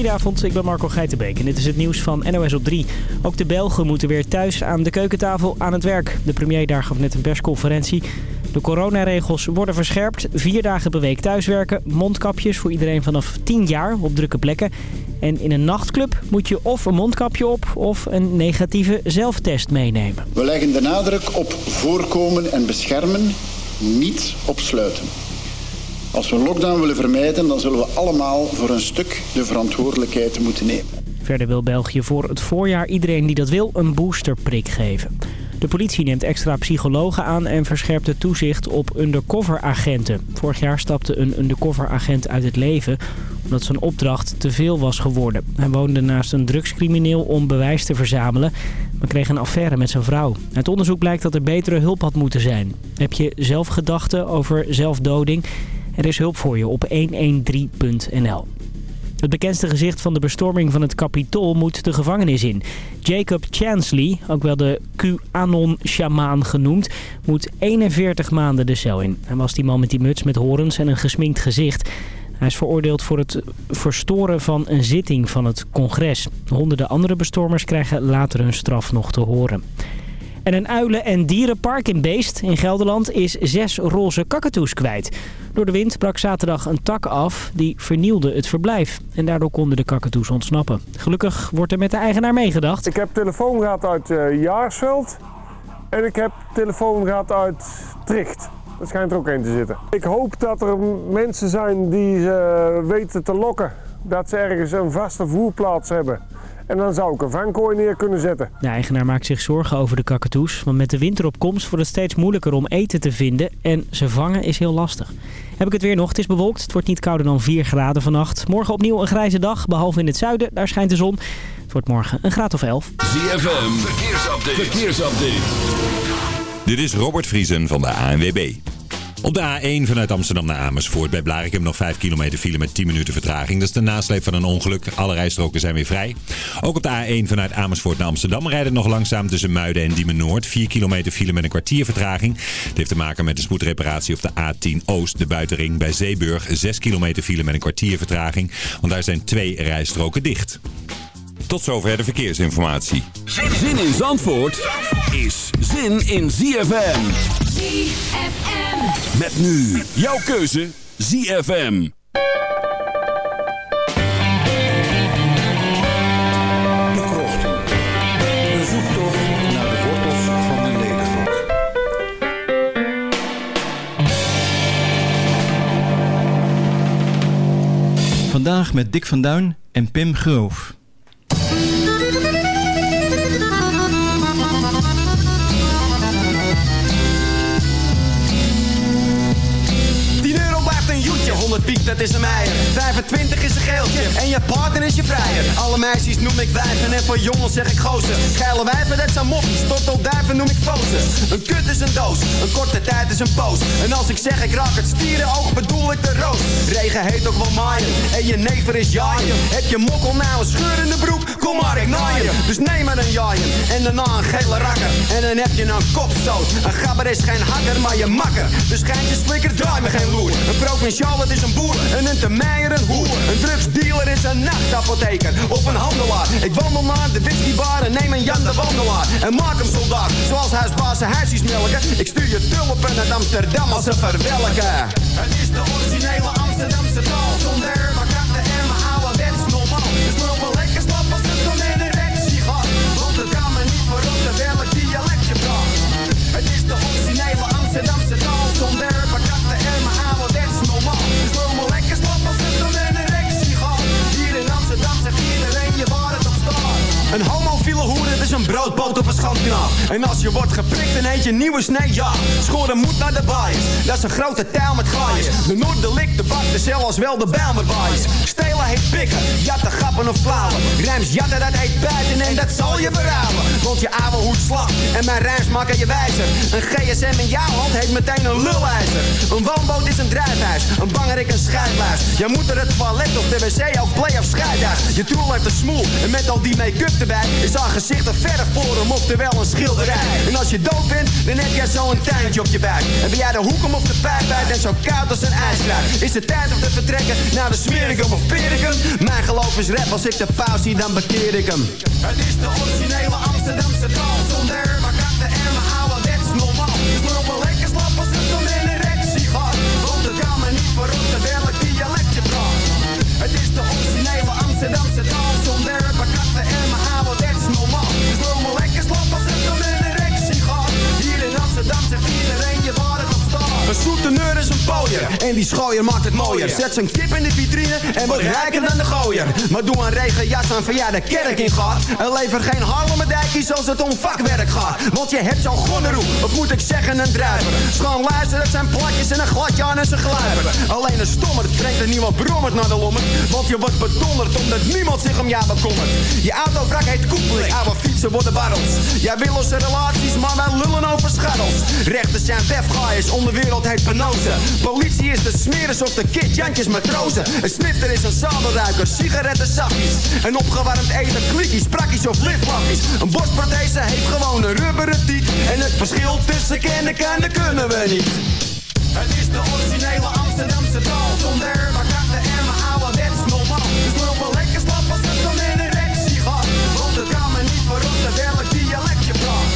Goedenavond, ik ben Marco Geitenbeek en dit is het nieuws van NOS op 3. Ook de Belgen moeten weer thuis aan de keukentafel aan het werk. De premier daar gaf net een persconferentie. De coronaregels worden verscherpt. Vier dagen per week thuiswerken. Mondkapjes voor iedereen vanaf 10 jaar op drukke plekken. En in een nachtclub moet je of een mondkapje op of een negatieve zelftest meenemen. We leggen de nadruk op voorkomen en beschermen, niet op sluiten. Als we lockdown willen vermijden, dan zullen we allemaal voor een stuk de verantwoordelijkheid moeten nemen. Verder wil België voor het voorjaar iedereen die dat wil een boosterprik geven. De politie neemt extra psychologen aan en verscherpt het toezicht op undercover-agenten. Vorig jaar stapte een undercover-agent uit het leven omdat zijn opdracht te veel was geworden. Hij woonde naast een drugscrimineel om bewijs te verzamelen, maar kreeg een affaire met zijn vrouw. Uit onderzoek blijkt dat er betere hulp had moeten zijn. Heb je zelf gedachten over zelfdoding? Er is hulp voor je op 113.nl. Het bekendste gezicht van de bestorming van het Capitool moet de gevangenis in. Jacob Chansley, ook wel de QAnon-shamaan genoemd, moet 41 maanden de cel in. Hij was die man met die muts met horens en een gesminkt gezicht. Hij is veroordeeld voor het verstoren van een zitting van het congres. Honderden andere bestormers krijgen later hun straf nog te horen. En een uilen- en dierenpark in Beest in Gelderland is zes roze kakatoes kwijt. Door de wind brak zaterdag een tak af die vernielde het verblijf. En daardoor konden de kakatoes ontsnappen. Gelukkig wordt er met de eigenaar meegedacht. Ik heb telefoon gehad uit uh, Jaarsveld. En ik heb telefoon gehad uit Tricht. Dat schijnt er ook in te zitten. Ik hoop dat er mensen zijn die ze weten te lokken. Dat ze ergens een vaste voerplaats hebben. En dan zou ik een vangkooi neer kunnen zetten. De eigenaar maakt zich zorgen over de kakatoes. Want met de winteropkomst wordt het steeds moeilijker om eten te vinden. En ze vangen is heel lastig. Heb ik het weer nog. Het is bewolkt. Het wordt niet kouder dan 4 graden vannacht. Morgen opnieuw een grijze dag. Behalve in het zuiden. Daar schijnt de zon. Het wordt morgen een graad of 11. ZFM. Verkeersupdate. Verkeersupdate. Dit is Robert Vriesen van de ANWB. Op de A1 vanuit Amsterdam naar Amersfoort bij Blarikum nog 5 kilometer file met 10 minuten vertraging. Dat is de nasleep van een ongeluk. Alle rijstroken zijn weer vrij. Ook op de A1 vanuit Amersfoort naar Amsterdam rijden nog langzaam tussen Muiden en Diemen Noord. 4 kilometer file met een kwartier vertraging. Het heeft te maken met de spoedreparatie op de A10 Oost, de buitenring bij Zeeburg. 6 kilometer file met een kwartier vertraging, want daar zijn twee rijstroken dicht. Tot zover de verkeersinformatie. Zin in Zandvoort is zin in ZFM. ZFM. Met nu jouw keuze ZFM. De krocht. Een zoektocht naar de wortels van de nederrok. Vandaag met Dick van Duin en Pim Groof. Dat is een meijer. 25 is een geeltje en je partner is je vrijer. Alle meisjes noem ik wijven en voor jongens zeg ik gozer. Geile wijven, dat zijn moppies, tortelduiven noem ik fozen. Een kut is een doos, een korte tijd is een poos. En als ik zeg ik raak het stierenoog, bedoel ik de roos. Regen heet ook wel maaien en je never is jaaien. Heb je mokkel nou een scheur in de broek, kom maar ik naaien. Dus neem maar een jaaien en daarna een gele rakker. En dan heb je een kopstoot. Een gabber is geen hakker, maar je makker. Dus je slikker, draai me geen loer. Een provinciaal, het is een boer. En een een hoer. Een drugsdealer is een nachtapotheker. Of een handelaar. Ik wandel naar de whiskybar en neem een Jan de wandelaar. En maak hem soldaat. Zoals huisbaas zijn huisjes melken. Ik stuur je tulpen uit Amsterdam als een verwelken. Het is de originele Amsterdamse taal. Zonder karakter en mijn ouderwets normaal. Dus loop wel lekker slap als het in de rectie gaat. Want het kan me niet voor op de welk dialect je praat. Het is de originele Amsterdamse taal. Zonder een broodboot op een schandknaap. En als je wordt geprikt en eet je nieuwe snee, ja. Schoren moet naar de baais. Dat is een grote taal met gaaiers. De Noord, de Bak, de Cel als wel de Bijlmer baais. Stelen heet pikken, jatten, grappen of flauwen. Rijms jatten, dat heet buiten en dat zal je verhouden. Want je ouwe hoed slag en mijn rijms maken je wijzer. Een GSM in jouw hand heeft meteen een lulijzer. Een woonboot is een drijfhuis, een bangerik een scheidluis. Je moet er het toilet of de wc ook play of. Je tool heeft een smoel en met al die make-up erbij is haar gezicht een verf voor hem, oftewel een schilderij. En als je dood bent, dan heb jij zo'n tuintje op je buik. En ben jij de hoek om of de pijp uit en zo koud als een ijskruid. Is het tijd om te vertrekken naar de smerigum of perigum? Mijn geloof is rap, als ik de paus zie, dan bekeer ik hem. Het is de originele Amsterdamse taal. Zonder zoete neur is een pooier en die schooier maakt het mooier. Zet zijn kip in de vitrine en wordt rijker dan de gooier. Maar doe een regenjas aan van jij de kerk in gaat. En lever geen harlemendijkies als het om vakwerk gaat. Want je hebt zo'n gonneroe, of moet ik zeggen een druiver. Schoon luisteren, het zijn platjes en een gladje aan en zijn gluiper. Alleen een stommer brengt er niemand brommerd naar de lommer. Want je wordt bedonderd omdat niemand zich om jou bekommert. Je autovrak heet koepeling, oude fietsen worden barrels. Jij wil onze relaties, maar wij lullen over scharrels. Rechters zijn wefgaaiers, onderwereld Politie is de smeris of de kid, Jantjes matrozen. Een snifter is een zadelruiker, sigaretten. En opgewarmd eten, klikkies, prakkies of liflaffies. Een borstprothese heeft gewoon een rubberen tiet. En het verschil tussen kennen kan, dat kunnen we niet. Het is de originele Amsterdamse taal. Zonder bakatte en mijn ouderwets normaal. Dus loop wel lekker slap als het dan in een. Want het kan me niet verrotten welk dialect je praat.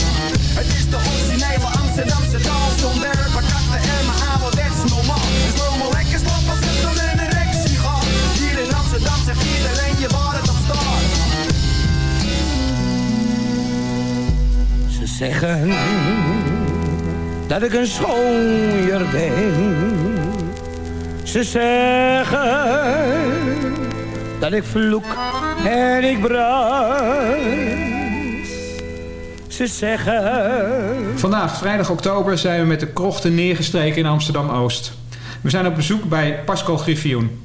Het is de originele Amsterdamse taal. Zeggen dat ik een schooier ben. Ze zeggen dat ik vloek en ik brand. Ze zeggen... Vandaag, vrijdag oktober, zijn we met de krochten neergestreken in Amsterdam-Oost. We zijn op bezoek bij Pascal Griffioen.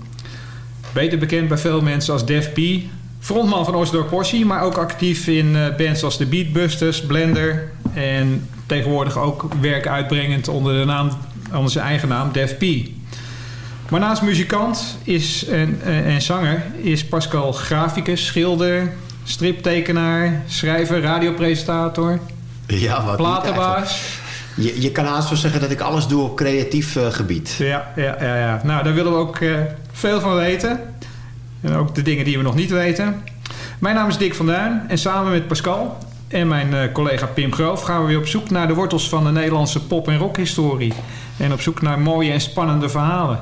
Beter bekend bij veel mensen als Def P. Frontman van Osdorp Porsche, maar ook actief in eh, bands als de Beatbusters, Blender... en tegenwoordig ook werk uitbrengend onder, de naam, onder zijn eigen naam, Def P. Maar naast muzikant is, en, en, en zanger is Pascal graficus, schilder, striptekenaar, schrijver, radiopresentator, Ja, wat platenbaas. Je, je kan haast wel zeggen dat ik alles doe op creatief eh, gebied. Ja, ja, ja, ja. Nou, daar willen we ook eh, veel van weten. En ook de dingen die we nog niet weten. Mijn naam is Dick van Duin en samen met Pascal en mijn eh, collega Pim Groof gaan we weer op zoek naar de wortels van de Nederlandse pop- en rockhistorie. En op zoek naar mooie en spannende verhalen.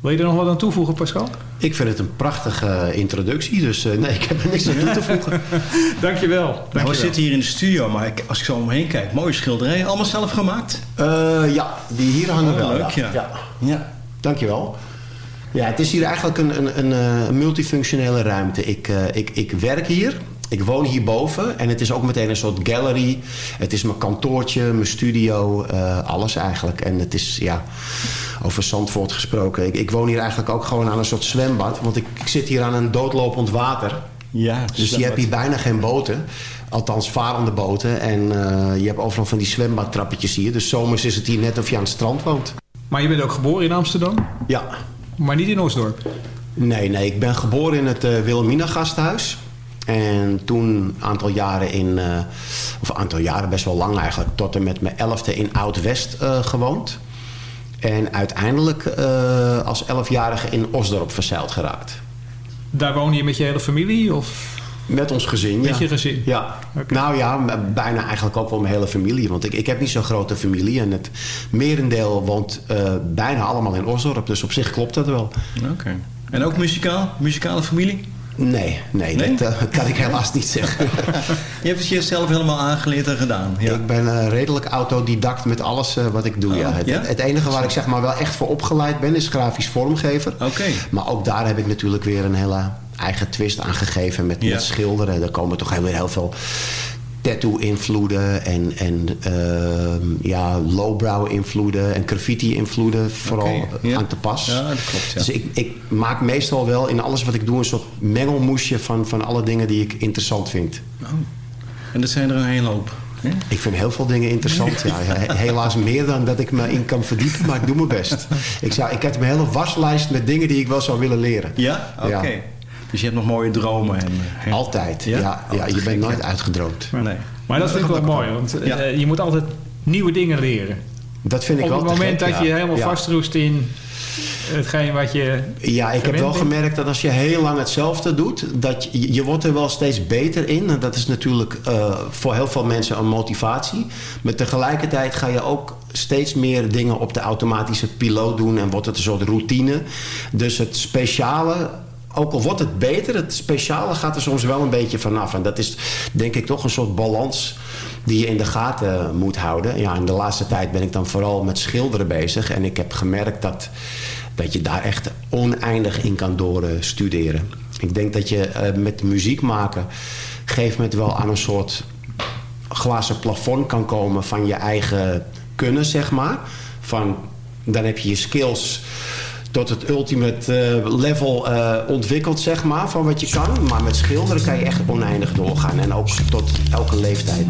Wil je er nog wat aan toevoegen, Pascal? Ik vind het een prachtige introductie, dus eh, nee, ik heb er niks aan toe te voegen. Dankjewel. Nou, we zitten hier in de studio, maar ik- als ik zo omheen kijk, mooie schilderijen. Allemaal zelf gemaakt? Eh, ja, die hier hangen Oh, wel. leuk, ja. ja. Ja. Dankjewel. Ja, het is hier eigenlijk een, een, een, eh, multifunctionele ruimte. Ik, eh, ik, ik werk hier. Ik woon hierboven en het is ook meteen een soort gallery. Het is mijn kantoortje, mijn studio, eh, alles eigenlijk. En het is, ja, over Zandvoort gesproken. Ik, ik woon hier eigenlijk ook gewoon aan een soort zwembad. Want ik, ik zit hier aan een doodlopend water. Ja, Dus je hebt hier bijna geen boten. Althans, varende boten. En eh, je hebt overal van die zwembadtrappetjes hier. Dus zomers is het hier net of je aan het strand woont. Maar je bent ook geboren in Amsterdam, Ja. Maar niet in Osdorp. Nee, nee. Ik ben geboren in het eh Wilhelmina gasthuis. En toen een aantal jaren in... eh, of een aantal jaren, best wel lang eigenlijk... tot en met mijn elfde in Oud-West eh, gewoond. En uiteindelijk als elfjarige in Osdorp verzeild geraakt. Daar woon je met je hele familie? Of? Met ons gezin, ja. Met je gezin? Ja. Nou ja, bijna eigenlijk ook wel mijn hele familie. Want ik, ik heb niet zo'n grote familie. En het merendeel woont eh, bijna allemaal in Osdorp. Dus op zich klopt dat wel. Oké. En ook muzikaal? Muzikale familie? Nee, nee, Nee? dat eh, kan ik helaas niet zeggen. Je hebt het jezelf helemaal aangeleerd en gedaan. Ja. Ik ben eh, redelijk autodidact met alles wat ik doe. ja. Oh, Het, ja? het enige waar ik zeg maar wel echt voor opgeleid ben... is grafisch vormgever. Oké. Maar ook daar heb ik natuurlijk weer een hele eigen twist aan gegeven met, Ja. met schilderen. Er komen toch weer heel veel tattoo-invloeden en, en ehm, ja, lowbrow-invloeden en graffiti-invloeden vooral ja. aan te pas. Ja, dat klopt, ja. Dus ik, ik maak meestal wel in alles wat ik doe een soort mengelmoesje van, van alle dingen die ik interessant vind. En dat zijn er een hele hoop. hè? Ik vind heel veel dingen interessant. Ja. Helaas meer dan dat ik me in kan verdiepen, maar ik doe mijn best. Ik, zou, ik heb een hele waslijst met dingen die ik wel zou willen leren. Ja? Oké. Ja. Dus je hebt nog mooie dromen. En, hè? Altijd. Ja? Ja? Je bent nooit uitgedroomd. Nee. Maar dat vind ik wel mooi, want eh, je moet altijd nieuwe dingen leren. Dat vind ik Op wel het moment gek, dat ja. je helemaal Ja. vastroest in hetgeen wat je Ja, ik heb wel gemerkt dat als je heel lang hetzelfde doet, dat je, je wordt er wel steeds beter in. En dat is natuurlijk eh, voor heel veel mensen een motivatie. Maar tegelijkertijd ga je ook steeds meer dingen op de automatische piloot doen en wordt het een soort routine. Dus het speciale, ook al wordt het beter, het speciale gaat er soms wel een beetje vanaf. En dat is denk ik toch een soort balans die je in de gaten moet houden. Ja, in de laatste tijd ben ik dan vooral met schilderen bezig. En ik heb gemerkt dat, dat je daar echt oneindig in kan doorstuderen. Ik denk dat je eh, met muziek maken... geeft moment wel aan een soort glazen plafond kan komen... van je eigen kunnen, zeg maar. Van, dan heb je je skills tot het ultimate eh, level eh, ontwikkeld, zeg maar, van wat je kan. Maar met schilderen kan je echt oneindig doorgaan. En ook tot elke leeftijd.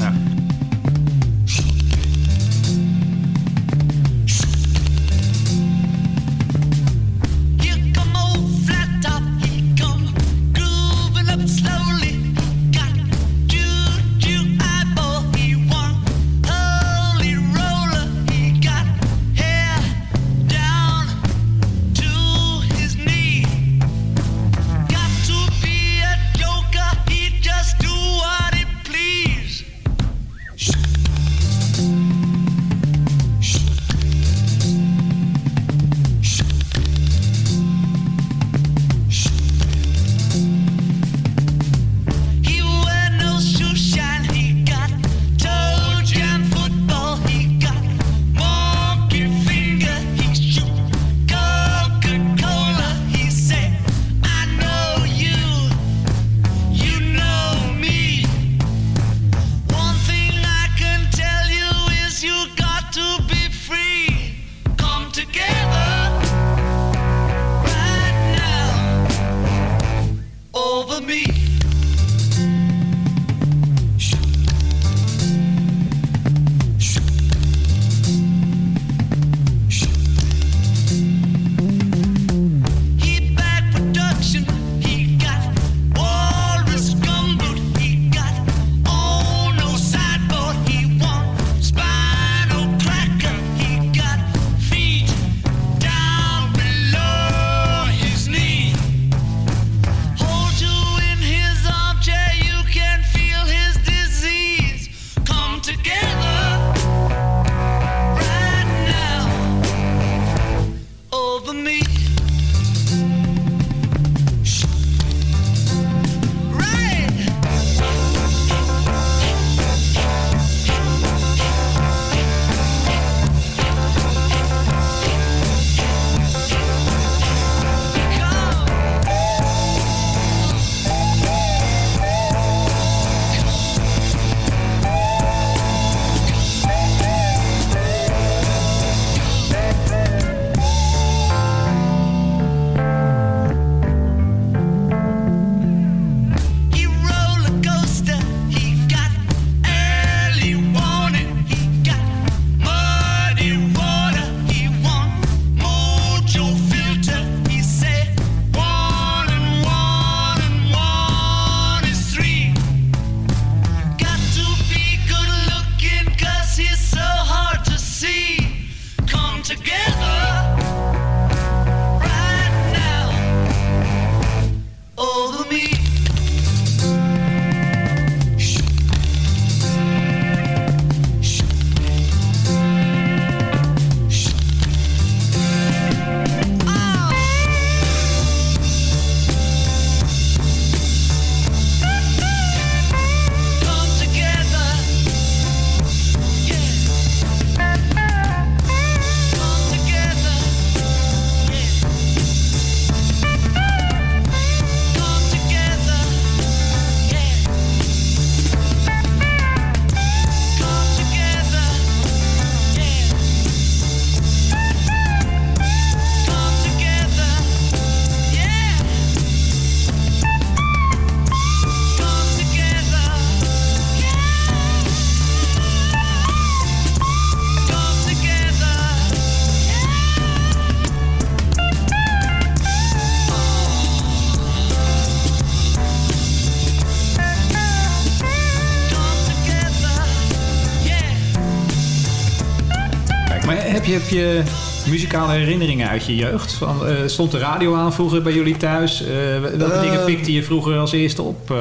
Heb je muzikale herinneringen uit je jeugd? Van, eh, stond de radio aan vroeger bij jullie thuis? Eh, welke Eh, dingen pikte je vroeger als eerste op?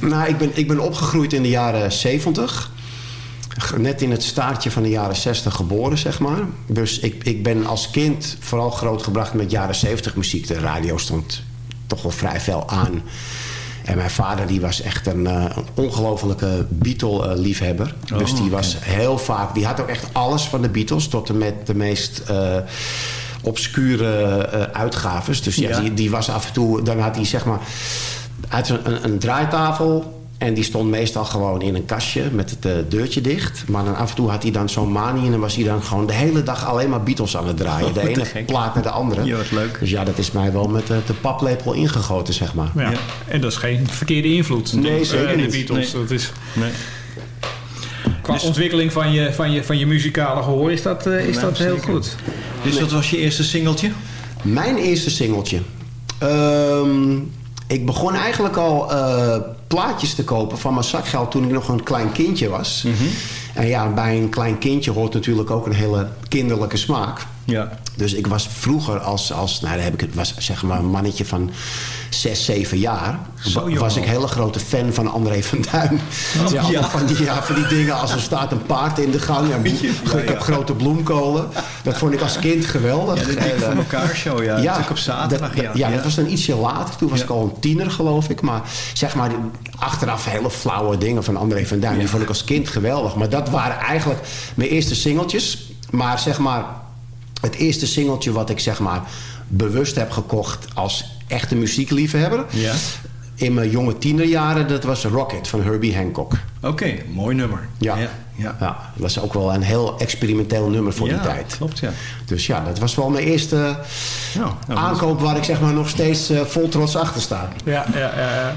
Nou, ik ben, ik ben opgegroeid in de jaren 70. Net in het staartje van de jaren 60 geboren, zeg maar. Dus ik, ik ben als kind vooral grootgebracht met jaren 70 muziek. De radio stond toch wel vrij veel aan. En mijn vader die was echt een, eh, ongelofelijke Beatle-liefhebber. Oh, dus die was heel vaak... Die had ook echt alles van de Beatles... tot en met de meest... eh, obscure eh, uitgaves. Dus ja, Ja. Die, die was af en toe... Dan had hij zeg maar uit een, een, een draaitafel... En die stond meestal gewoon in een kastje met het eh, deurtje dicht. Maar dan af en toe had hij dan zo'n manie... en dan was hij dan gewoon de hele dag alleen maar Beatles aan het draaien. Oh, de ene gek. plaat naar de andere. Ja, wat leuk. Dus ja, dat is mij wel met eh, de paplepel ingegoten, zeg maar. ja. En dat is geen verkeerde invloed. Nee, toch? zeker Eh, de niet. Beatles. Nee. Dat is, Nee. qua Dus- ontwikkeling van je, van, je, van je muzikale gehoor is dat, is Nou, dat heel goed. Dus dat was je eerste singeltje? Mijn eerste singeltje. Ehm, ik begon eigenlijk al eh, plaatjes te kopen van mijn zakgeld toen ik nog een klein kindje was. Mhm. En ja, bij een klein kindje hoort natuurlijk ook een hele kinderlijke smaak. Ja. Dus ik was vroeger als, als nou, heb ik het, was zeg maar een mannetje van 6, 7 jaar. Zo was ik hele grote fan van André van Duin. Oh, ja, ja. Van, die, ja, van die dingen als er staat een paard in de gang. En Ja, ik heb ja. grote bloemkolen. Dat vond ik als kind geweldig. Ja, voor eh, elkaar show, ja. Natuurlijk op zaterdag, dat, ja. ja. Ja. dat was dan ietsje later. Toen was Ja. ik al een tiener, geloof ik. Maar zeg maar, achteraf hele flauwe dingen van André van Duin. Die vond ik als kind geweldig. Maar dat waren eigenlijk mijn eerste singeltjes. Maar zeg maar, het eerste singeltje wat ik zeg maar bewust heb gekocht als echte muziekliefhebber. Ja. In mijn jonge tienerjaren, dat was Rocket van Herbie Hancock. Oké, mooi nummer. Ja. Ja, ja. Ja, dat was ook wel een heel experimenteel nummer voor Ja, die tijd. klopt, ja. Dus ja, dat was wel mijn eerste Nou, nou, aankoop waar ik zeg maar nog steeds eh, vol trots achter sta. Ja, ja, ja.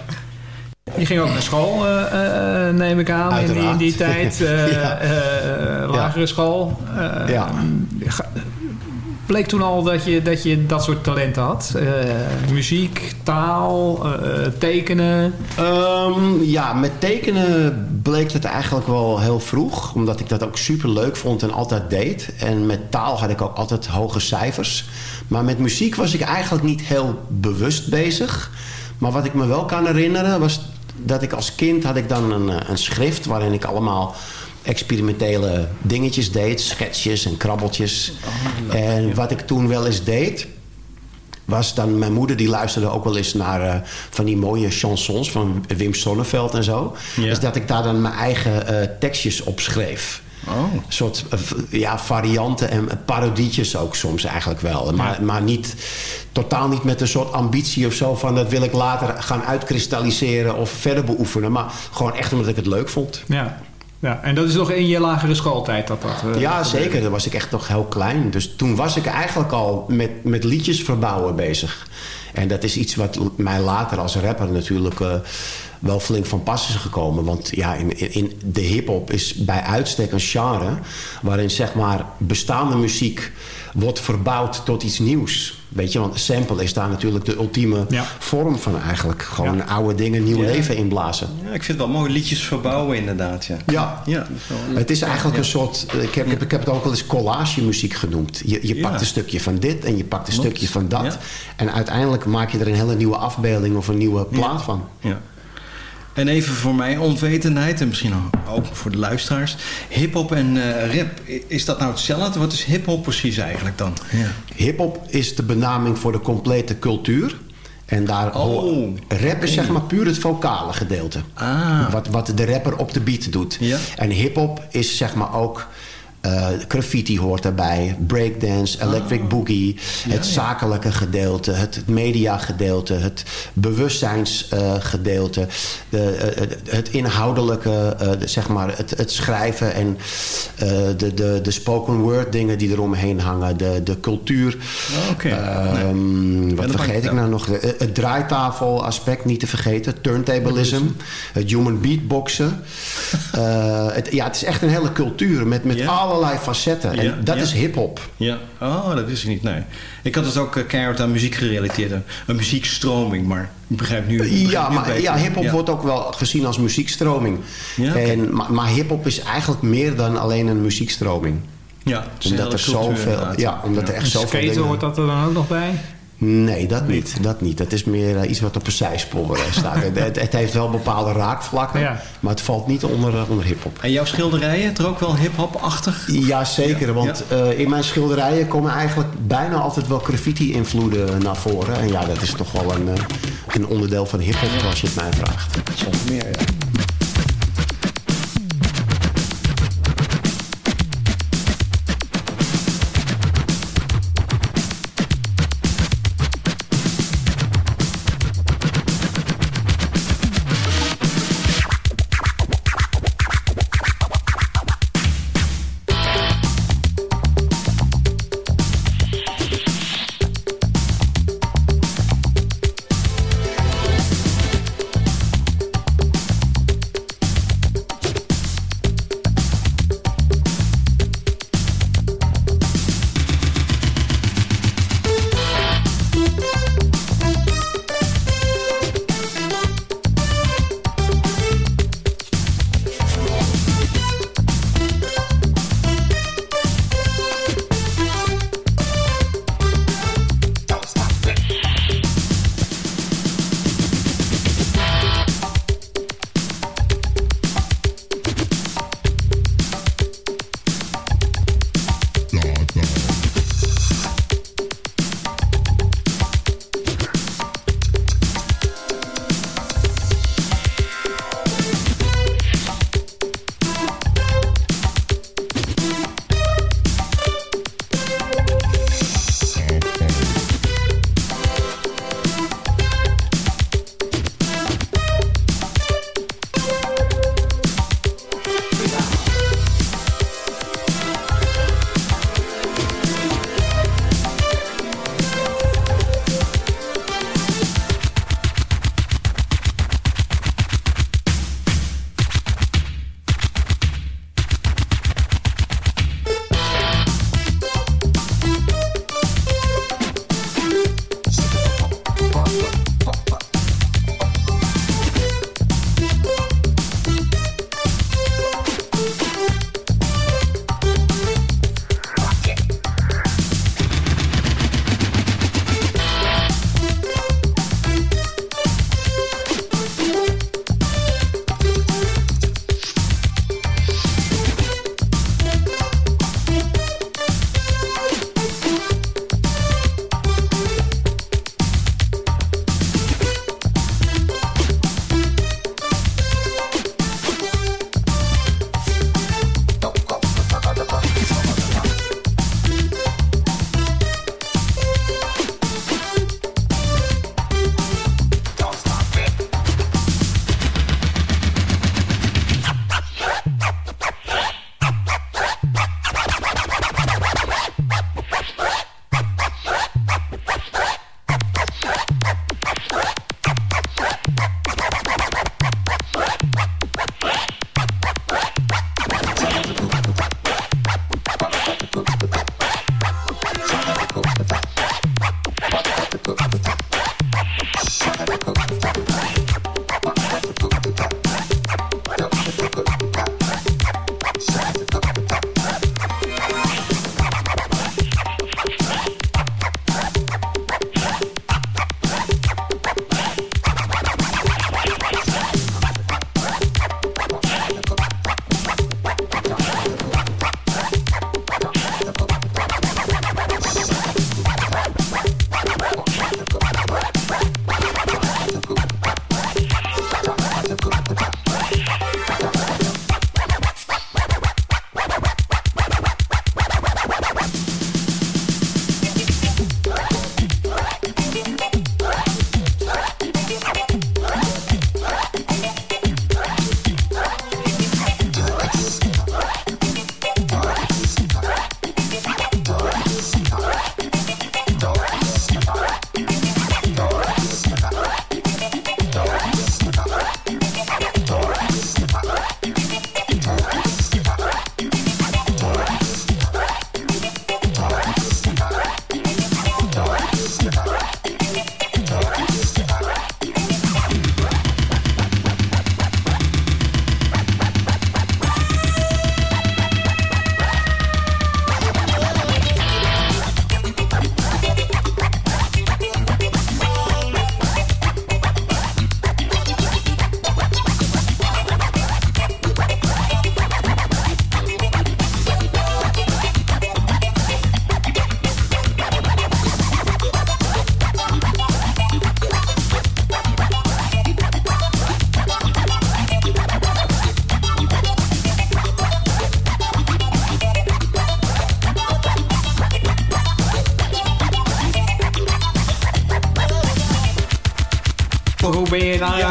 Je ging ook naar school, eh, eh, neem ik aan, in die, in die tijd. eh, Ja. eh, lagere school. Ja. Bleek toen al dat je dat, je dat soort talenten had? Eh, muziek, taal, eh, tekenen. Ehm, ja, met tekenen bleek het eigenlijk wel heel vroeg. Omdat ik dat ook super leuk vond en altijd deed. En met taal had ik ook altijd hoge cijfers. Maar met muziek was ik eigenlijk niet heel bewust bezig. Maar wat ik me wel kan herinneren was dat ik als kind had ik dan een, eh, een schrift... waarin ik allemaal experimentele dingetjes deed. Schetsjes en krabbeltjes. en wat ik toen wel eens deed was dan mijn moeder die luisterde ook wel eens naar eh, van die mooie chansons van Wim Sonneveld en zo. Ja. Dus dat ik daar dan mijn eigen eh, tekstjes op schreef. Oh. Een soort eh, ja, varianten en parodietjes ook soms eigenlijk wel. Maar, maar niet, totaal niet met een soort ambitie of zo van dat wil ik later gaan uitkristalliseren of verder beoefenen. Maar gewoon echt omdat ik het leuk vond. Ja. Ja. En dat is nog in je lagere schooltijd dat dat... eh, Ja, zeker. Dan was ik echt nog heel klein. Dus toen was ik eigenlijk al met, met liedjes verbouwen bezig. En dat is iets wat mij later als rapper natuurlijk eh, wel flink van pas is gekomen. Want ja, in, in- in de hip-hop is bij uitstek een genre waarin zeg maar bestaande muziek wordt verbouwd tot iets nieuws. Weet je, want een sample is daar natuurlijk de ultieme Ja. vorm van eigenlijk. Gewoon Ja. oude dingen nieuw Ja. leven inblazen. Ja, ik vind het wel mooi liedjes verbouwen inderdaad, ja. Ja. Ja, dat is wel- Het is eigenlijk Ja. een soort, ik heb, ik heb- ik heb het ook wel eens collage muziek genoemd. Je, je Ja. pakt een stukje van dit en je pakt een stukje van dat. Ja. En uiteindelijk maak je er een hele nieuwe afbeelding of een nieuwe plaat van. Ja. En even voor mij onwetendheid en misschien ook voor de luisteraars. Hip-hop en eh, rap, is dat nou hetzelfde? Wat is hip-hop precies eigenlijk dan? Ja. Hip-hop is de benaming voor de complete cultuur. En daar Oh, rap is zeg maar puur het vocale gedeelte. Ah. Wat, wat de rapper op de beat doet. Ja. En hip-hop is zeg maar ook. Eh, graffiti hoort daarbij, breakdance, electric boogie, het Ah. ja. zakelijke gedeelte, het mediagedeelte, het bewustzijnsgedeelte, de, eh, het inhoudelijke, de- zeg maar, het, het schrijven en de, de, de spoken word dingen die eromheen hangen, de, de cultuur. Oh, Nee. wat Ja, vergeet ik nou nog? Het draaitafel-aspect niet te vergeten. Turntablism. Het human beatboxen. Het, ja, het is echt een hele cultuur met, met Ja. Allerlei facetten. En Ja, dat ja. is hip-hop. Ja, oh, dat wist ik niet. Nee. Ik had het ook eh, keihard aan muziek gerelateerd. Een, muziekstroming, maar ik begrijp nu. begrijp Ja, nu maar ja, hip-hop Ja. wordt ook wel gezien als muziekstroming. En, maar maar hip-hop is eigenlijk meer dan alleen een muziekstroming. Ja, is omdat er zoveel, ja, omdat er echt En zoveel skaten dingen... hoort dat er dan ook nog bij? Nee, dat niet. Dat niet. Dat is meer eh, iets wat op een zijspoor eh, staat. het, het, het heeft wel bepaalde raakvlakken, Ja. maar het valt niet onder, eh, onder hip-hop. En jouw schilderijen, er ook wel hip-hop-achtig? Ja, zeker. Ja, Want eh, in mijn schilderijen komen eigenlijk bijna altijd wel graffiti-invloeden naar voren. En ja, dat is toch wel een, een onderdeel van hip-hop als je het mij vraagt. Soms meer, ja.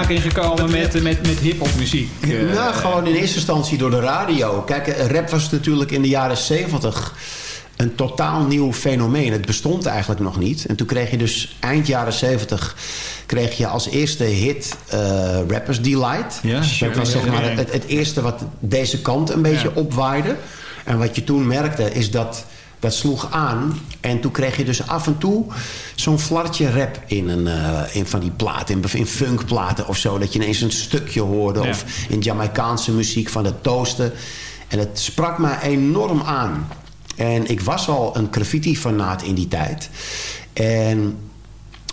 Aanraking gekomen met, met, met hip-hop muziek? Uh, nou, gewoon in eerste instantie door de radio. Kijk, eh, rap was natuurlijk in de jaren 70 een totaal nieuw fenomeen. Het bestond eigenlijk nog niet. En toen kreeg je dus eind jaren 70 kreeg je als eerste hit uh, Rappers Delight. Ja, dat was zeg maar het, het, eerste wat deze kant een beetje ja. opwaaide. En wat je toen merkte is dat dat sloeg aan. En toen kreeg je dus af en toe zo'n flartje rap in, een, uh, in van die platen. In, in funkplaten of zo. Dat je ineens een stukje hoorde. Ja. Of in Jamaicaanse muziek van de toasten. En het sprak me enorm aan. En ik was al een graffiti-fanaat in die tijd. En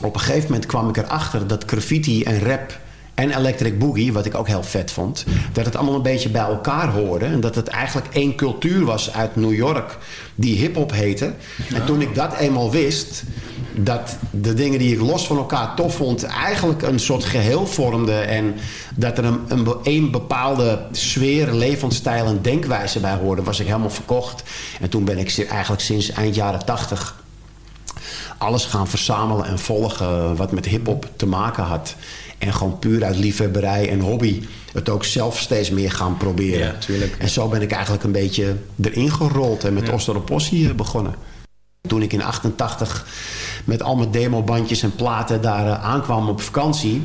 op een gegeven moment kwam ik erachter dat graffiti en rap en Electric Boogie, wat ik ook heel vet vond... dat het allemaal een beetje bij elkaar hoorde. En dat het eigenlijk één cultuur was uit New York die hip-hop heette. En toen ik dat eenmaal wist... dat de dingen die ik los van elkaar tof vond... eigenlijk een soort geheel vormden... en dat er een, een, een bepaalde sfeer, levensstijl en denkwijze bij hoorde... was ik helemaal verkocht. En toen ben ik eigenlijk sinds eind jaren tachtig alles gaan verzamelen en volgen wat met hip-hop te maken had. En gewoon puur uit liefhebberij en hobby het ook zelf steeds meer gaan proberen. Ja, tuurlijk. En zo ben ik eigenlijk een beetje erin gerold en met ja. Begonnen. Toen ik in 88 met al mijn demobandjes en platen daar uh, aankwam op vakantie...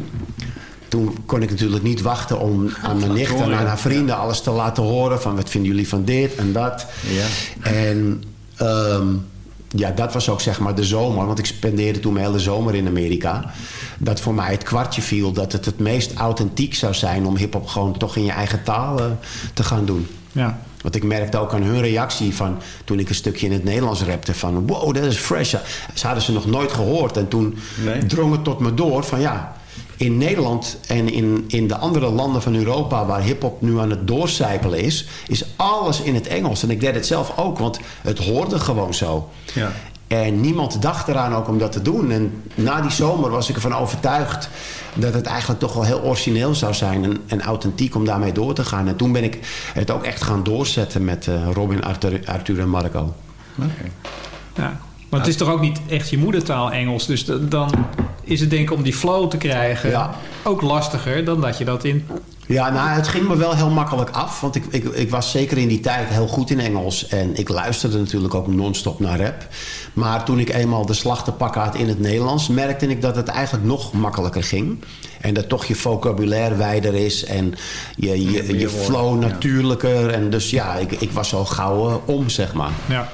toen kon ik natuurlijk niet wachten om aan mijn nichten en aan haar vrienden alles te laten horen... van wat vinden jullie van dit en dat. Ja. En... Um, ja, dat was ook zeg maar de zomer. Want ik spendeerde toen mijn hele zomer in Amerika. Dat voor mij het kwartje viel dat het het meest authentiek zou zijn... om hiphop gewoon toch in je eigen taal uh, te gaan doen. Ja. Want ik merkte ook aan hun reactie van... toen ik een stukje in het Nederlands rapte van... wow, dat is fresh. Ze hadden ze nog nooit gehoord. En toen nee. drong het tot me door van ja... In Nederland en in, in de andere landen van Europa... waar hiphop nu aan het doorcijpelen is... is alles in het Engels. En ik deed het zelf ook, want het hoorde gewoon zo. Ja. En niemand dacht eraan ook om dat te doen. En na die zomer was ik ervan overtuigd... dat het eigenlijk toch wel heel origineel zou zijn... en, en authentiek om daarmee door te gaan. En toen ben ik het ook echt gaan doorzetten... met uh, Robin, Arthur, Arthur en Marco. Okay. Ja. Maar het is toch ook niet echt je moedertaal Engels. Dus dan is het denk ik om die flow te krijgen ja. ook lastiger dan dat je dat in... Ja, nou, het ging me wel heel makkelijk af. Want ik, ik, ik was zeker in die tijd heel goed in Engels. En ik luisterde natuurlijk ook non-stop naar rap. Maar toen ik eenmaal de slag te pakken had in het Nederlands... merkte ik dat het eigenlijk nog makkelijker ging. En dat toch je vocabulaire wijder is. En je, je, je flow natuurlijker. En dus ja, ik, ik was zo gauw uh, om, zeg maar. Ja.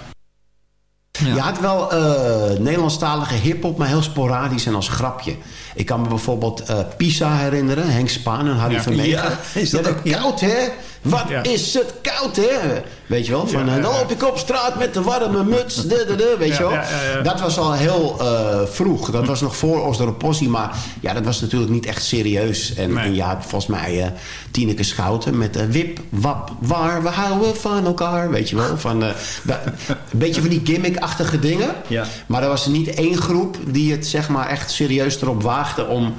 Ja. Je had wel uh, Nederlandstalige hiphop, maar heel sporadisch en als grapje. Ik kan me bijvoorbeeld uh, Pisa herinneren. Henk Spaan en Harry ja. Vermegen. Ja, is dat koud, hè? Wat Ja. is het koud, hè? Weet je wel? Van, Ja, ja, eh, dan ja. loop ik op straat met de warme muts. De, de, de, weet Ja, je wel? ja, ja, ja. Dat was al heel eh, vroeg. Dat was nog voor Osdorpossie. Maar ja, dat was natuurlijk niet echt serieus. En, Nee. en had volgens mij eh Tineke Schouten met eh, wip, wap, waar. We houden van elkaar. Weet je wel? Van, dat- een beetje van die gimmick-achtige dingen. Ja. Maar er was niet één groep die het zeg maar echt serieus erop waagde om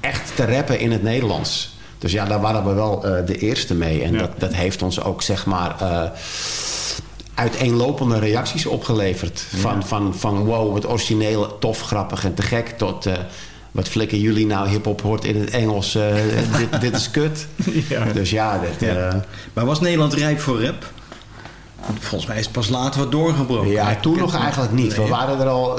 echt te rappen in het Nederlands. Dus ja, daar waren we wel eh, de eerste mee. En Ja. dat, dat heeft ons ook zeg maar eh, uiteenlopende reacties opgeleverd. Van, van, van wow, het originele, tof, grappig en te gek. Tot eh, wat flikken jullie nou hip-hop hoort in het Engels. dit, dit is kut. Ja. Dus ja, eh, Maar was Nederland rijp voor rap? Volgens mij is het pas later wat doorgebroken. Ja, toen nog eigenlijk niet. We waren er al,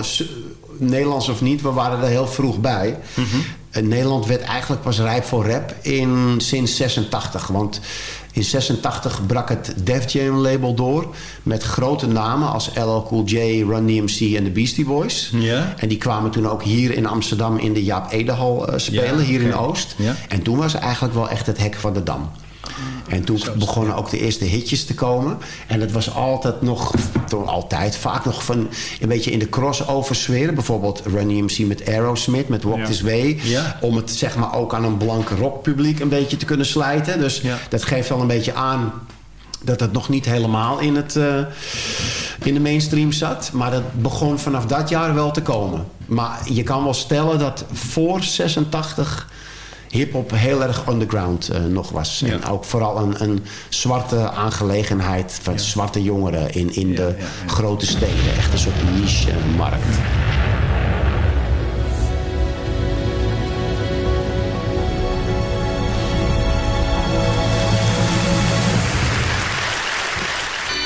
Nederlands of niet, we waren er heel vroeg bij. Mhm. Nederland werd eigenlijk pas rijp voor rap in, sinds 86. Want in 86 brak het Def Jam label door. Met grote namen als LL Cool J, Run DMC en de Beastie Boys. Ja. En die kwamen toen ook hier in Amsterdam in de Jaap Edehal eh, spelen. Ja, hier in. Oost. Ja. En toen was eigenlijk wel echt het hek van de dam. En toen begonnen ook de eerste hitjes te komen. En het was altijd nog, toen altijd, vaak nog van een beetje in de crossover sfeer. Bijvoorbeeld Run DMC met Aerosmith, met Walk Ja. This Way. Ja. Om het zeg maar ook aan een blank rockpubliek een beetje te kunnen slijten. Dus Ja. dat geeft wel een beetje aan dat het nog niet helemaal in, het, eh, in de mainstream zat. Maar dat begon vanaf dat jaar wel te komen. Maar je kan wel stellen dat voor 86 hip-hop heel erg underground eh, nog was. En ook vooral een, een zwarte aangelegenheid van zwarte jongeren in, in de grote steden. Echt een soort niche-markt.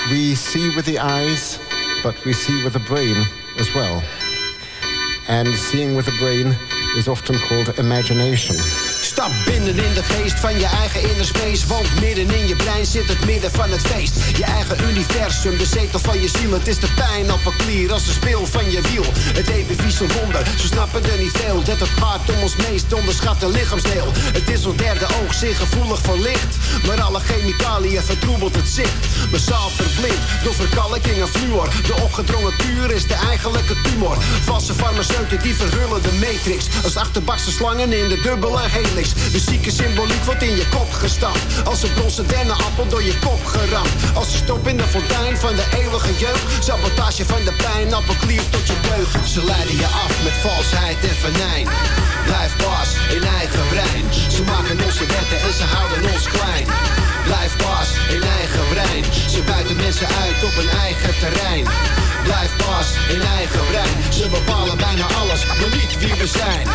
We see with the eyes, but we see with the brain as well. And seeing with the brain is often called imagination. Stap binnen in de geest van je eigen inner space. Want midden in je brein zit het midden van het feest. Je eigen universum, de zetel van je ziel. Het is de pijn op een klier als de speel van je wiel. Het evenvies een wonder, ze snappen er niet veel. Dat het gaat om ons meest onderschatte lichaamsdeel. Het is ons derde oog, zeer gevoelig voor licht. Maar alle chemicaliën vertroebelt het zicht. Massaal verblind door verkalking en fluor. De opgedrongen puur is de eigenlijke tumor. Valse farmaceuten die verhullen de matrix. Als achterbakse slangen in de dubbele De zieke symboliek wordt in je kop gestapt. Als een bronzen dennenappel door je kop geramd. Als de stop in de fontein van de eeuwige jeugd. Sabotage van de pijnappelklier tot je deugd. Ze leiden je af met valsheid en venijn. Blijf baas in eigen brein. Ze maken onze wetten en ze houden ons klein. Blijf baas in eigen brein. Ze buiten mensen uit op hun eigen terrein. Blijf baas in eigen brein. Ze bepalen bijna alles, maar niet wie we zijn.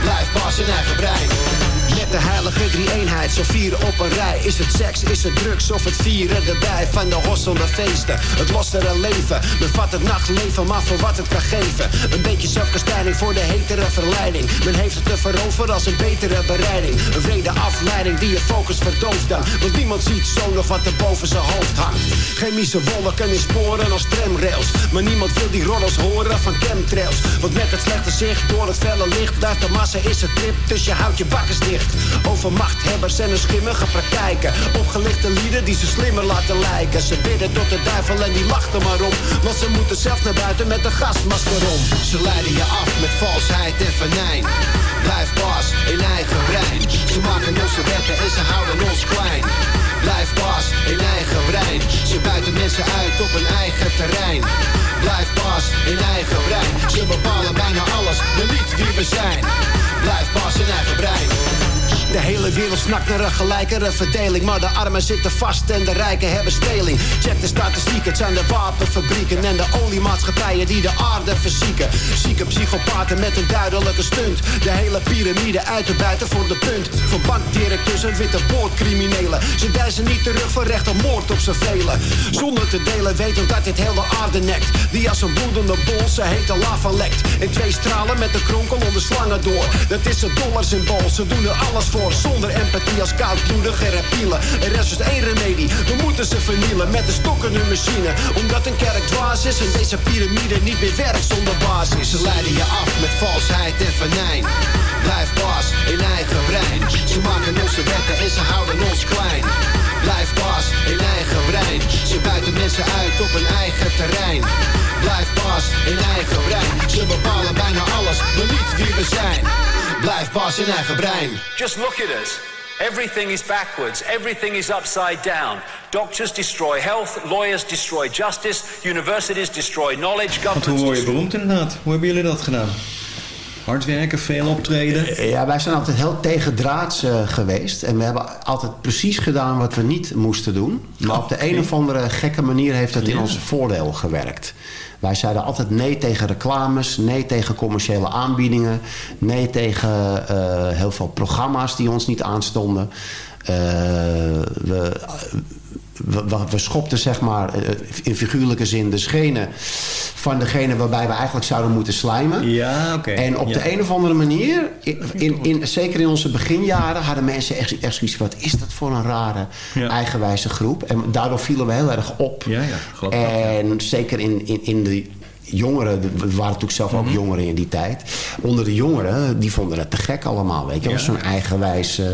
Blijf baas in eigen brein. De heilige drie-eenheid, zo vieren op een rij. Is het seks, is het drugs of het vieren erbij van de hosselde feesten? Het lossere leven, bevat het nachtleven, maar voor wat het kan geven. Een beetje zelfkastijding voor de hetere verleiding. Men heeft het te veroveren als een betere bereiding. Een vrede afleiding die je focus verdooft dan. Want niemand ziet zo nog wat er boven zijn hoofd hangt. Chemische wolken in sporen als tramrails. Maar niemand wil die rollers horen van chemtrails. Want met het slechte zicht door het felle licht blijft de massa is het trip, dus je houdt je bakkes dicht. Over machthebbers en hun schimmige praktijken. Opgelichte lieden die ze slimmer laten lijken. Ze bidden tot de duivel en die lacht er maar om. Want ze moeten zelf naar buiten met een gasmasker om. Ze leiden je af met valsheid en venijn. Blijf baas in eigen brein. Ze maken onze wetten en ze houden ons klein. Blijf baas in eigen brein. Ze buiten mensen uit op hun eigen terrein. Blijf baas in eigen brein. Ze bepalen bijna alles, maar niet wie we zijn. Blijf baas in eigen brein. De hele wereld snakt naar een gelijkere verdeling. Maar de armen zitten vast en de rijken hebben speling. Check de statistiek, het zijn de wapenfabrieken en de oliemaatschappijen die de aarde verzieken. Zieke psychopaten met een duidelijke stunt. De hele piramide uit te buiten voor de punt. Van bankdirecteurs en witte boordcriminelen. Ze dijzen niet terug voor recht op moord op velen. Zonder te delen weten dat dit heel de aarde nekt. Die als een woedende bol ze hete lava lekt. In twee stralen met een kronkel onder slangen door. Dat is het dollarsymbool, ze doen er alles voor. Zonder empathie als koudbloedige reptielen. Er is dus één remedie, we moeten ze vernielen met een stok in hun machine. Omdat een kerk dwaas is en deze piramide niet meer werkt zonder basis. Ze leiden je af met valsheid en venijn. Blijf baas in eigen brein. Ze maken onze wetten en ze houden ons klein. Blijf baas in eigen brein. Ze buiten mensen uit op hun eigen terrein. Blijf baas in eigen brein. Ze bepalen bijna alles, maar niet wie we zijn. Blijf baas in eigen brein. Just look at us. Everything is backwards. Everything is upside down. Doctors destroy health. Lawyers destroy justice. Universities destroy knowledge. Want hoe word je beroemd inderdaad? Hoe hebben jullie dat gedaan? Hard werken, veel optreden? Ja, wij zijn altijd heel tegendraads uh, geweest. En we hebben altijd precies gedaan wat we niet moesten doen. Maar op de een of andere gekke manier heeft het in Ja. ons voordeel gewerkt. Wij zeiden altijd nee tegen reclames, nee tegen commerciële aanbiedingen, nee tegen eh, heel veel programma's die ons niet aanstonden. Eh, we, we, schopten zeg maar eh, in figuurlijke zin de schenen van degene waarbij we eigenlijk zouden moeten slijmen. Ja, oké. En op Ja. de een of andere manier, in, in, in- zeker in onze beginjaren, hadden mensen echt, echt zoiets van: wat is dat voor een rare, eigenwijze groep? En daardoor vielen we heel erg op. Ja, ja, geloof ik ook, ja. en zeker in, in, in de jongeren, we waren natuurlijk zelf Mhm. ook jongeren in die tijd. Onder de jongeren, die vonden het te gek allemaal. Weet je, zo'n eigenwijs eh,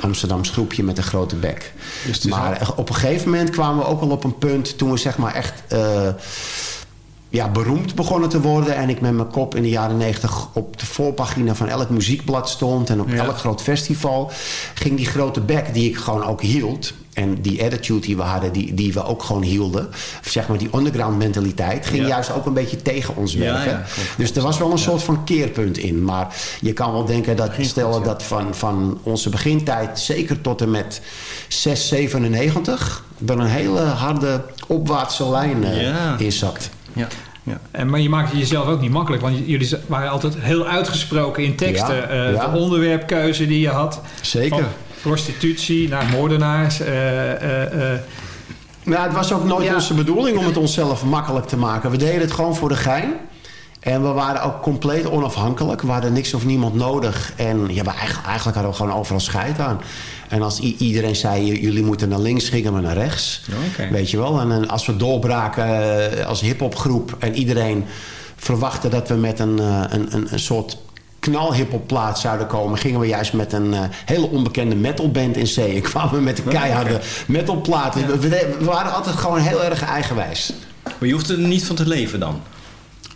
Amsterdams groepje met een grote bek. Dus maar op een gegeven moment kwamen we ook wel op een punt toen we zeg maar echt. eh, ja, beroemd begonnen te worden. En ik met mijn kop in de jaren negentig op de voorpagina van elk muziekblad stond. En op Ja. elk groot festival ging die grote bek die ik gewoon ook hield. En die attitude die we hadden, die, die we ook gewoon hielden. Zeg maar die underground mentaliteit. Ging Ja. juist ook een beetje tegen ons werken. ja, dus er was wel een soort van keerpunt in. Maar je kan wel denken dat, stel dat van, van onze begintijd, zeker tot en met 6, 97, er een hele harde opwaartse lijn eh, Ja. Ja. Ja. En, maar je maakt het jezelf ook niet makkelijk. Want jullie waren altijd heel uitgesproken in teksten. Ja, Eh, ja. De onderwerpkeuze die je had. Zeker. Van prostitutie naar moordenaars. eh, eh, eh, Nou, het was ook nooit Ja. onze bedoeling om het onszelf makkelijk te maken. We deden het gewoon voor de gein. En we waren ook compleet onafhankelijk. We hadden niks of niemand nodig. En ja, we eigenlijk, eigenlijk hadden we gewoon overal scheid aan. En als iedereen zei, jullie moeten naar links, gingen we naar rechts. Oké. Weet je wel? En, als we doorbraken eh, als hiphopgroep... en iedereen verwachtte dat we met een, eh, een, een, een soort knalhiphopplaat zouden komen... gingen we juist met een eh, hele onbekende metalband in zee. En kwamen we met een keiharde metalplaat. We, we, we waren altijd gewoon heel erg eigenwijs. Maar je hoeft er niet van te leven dan?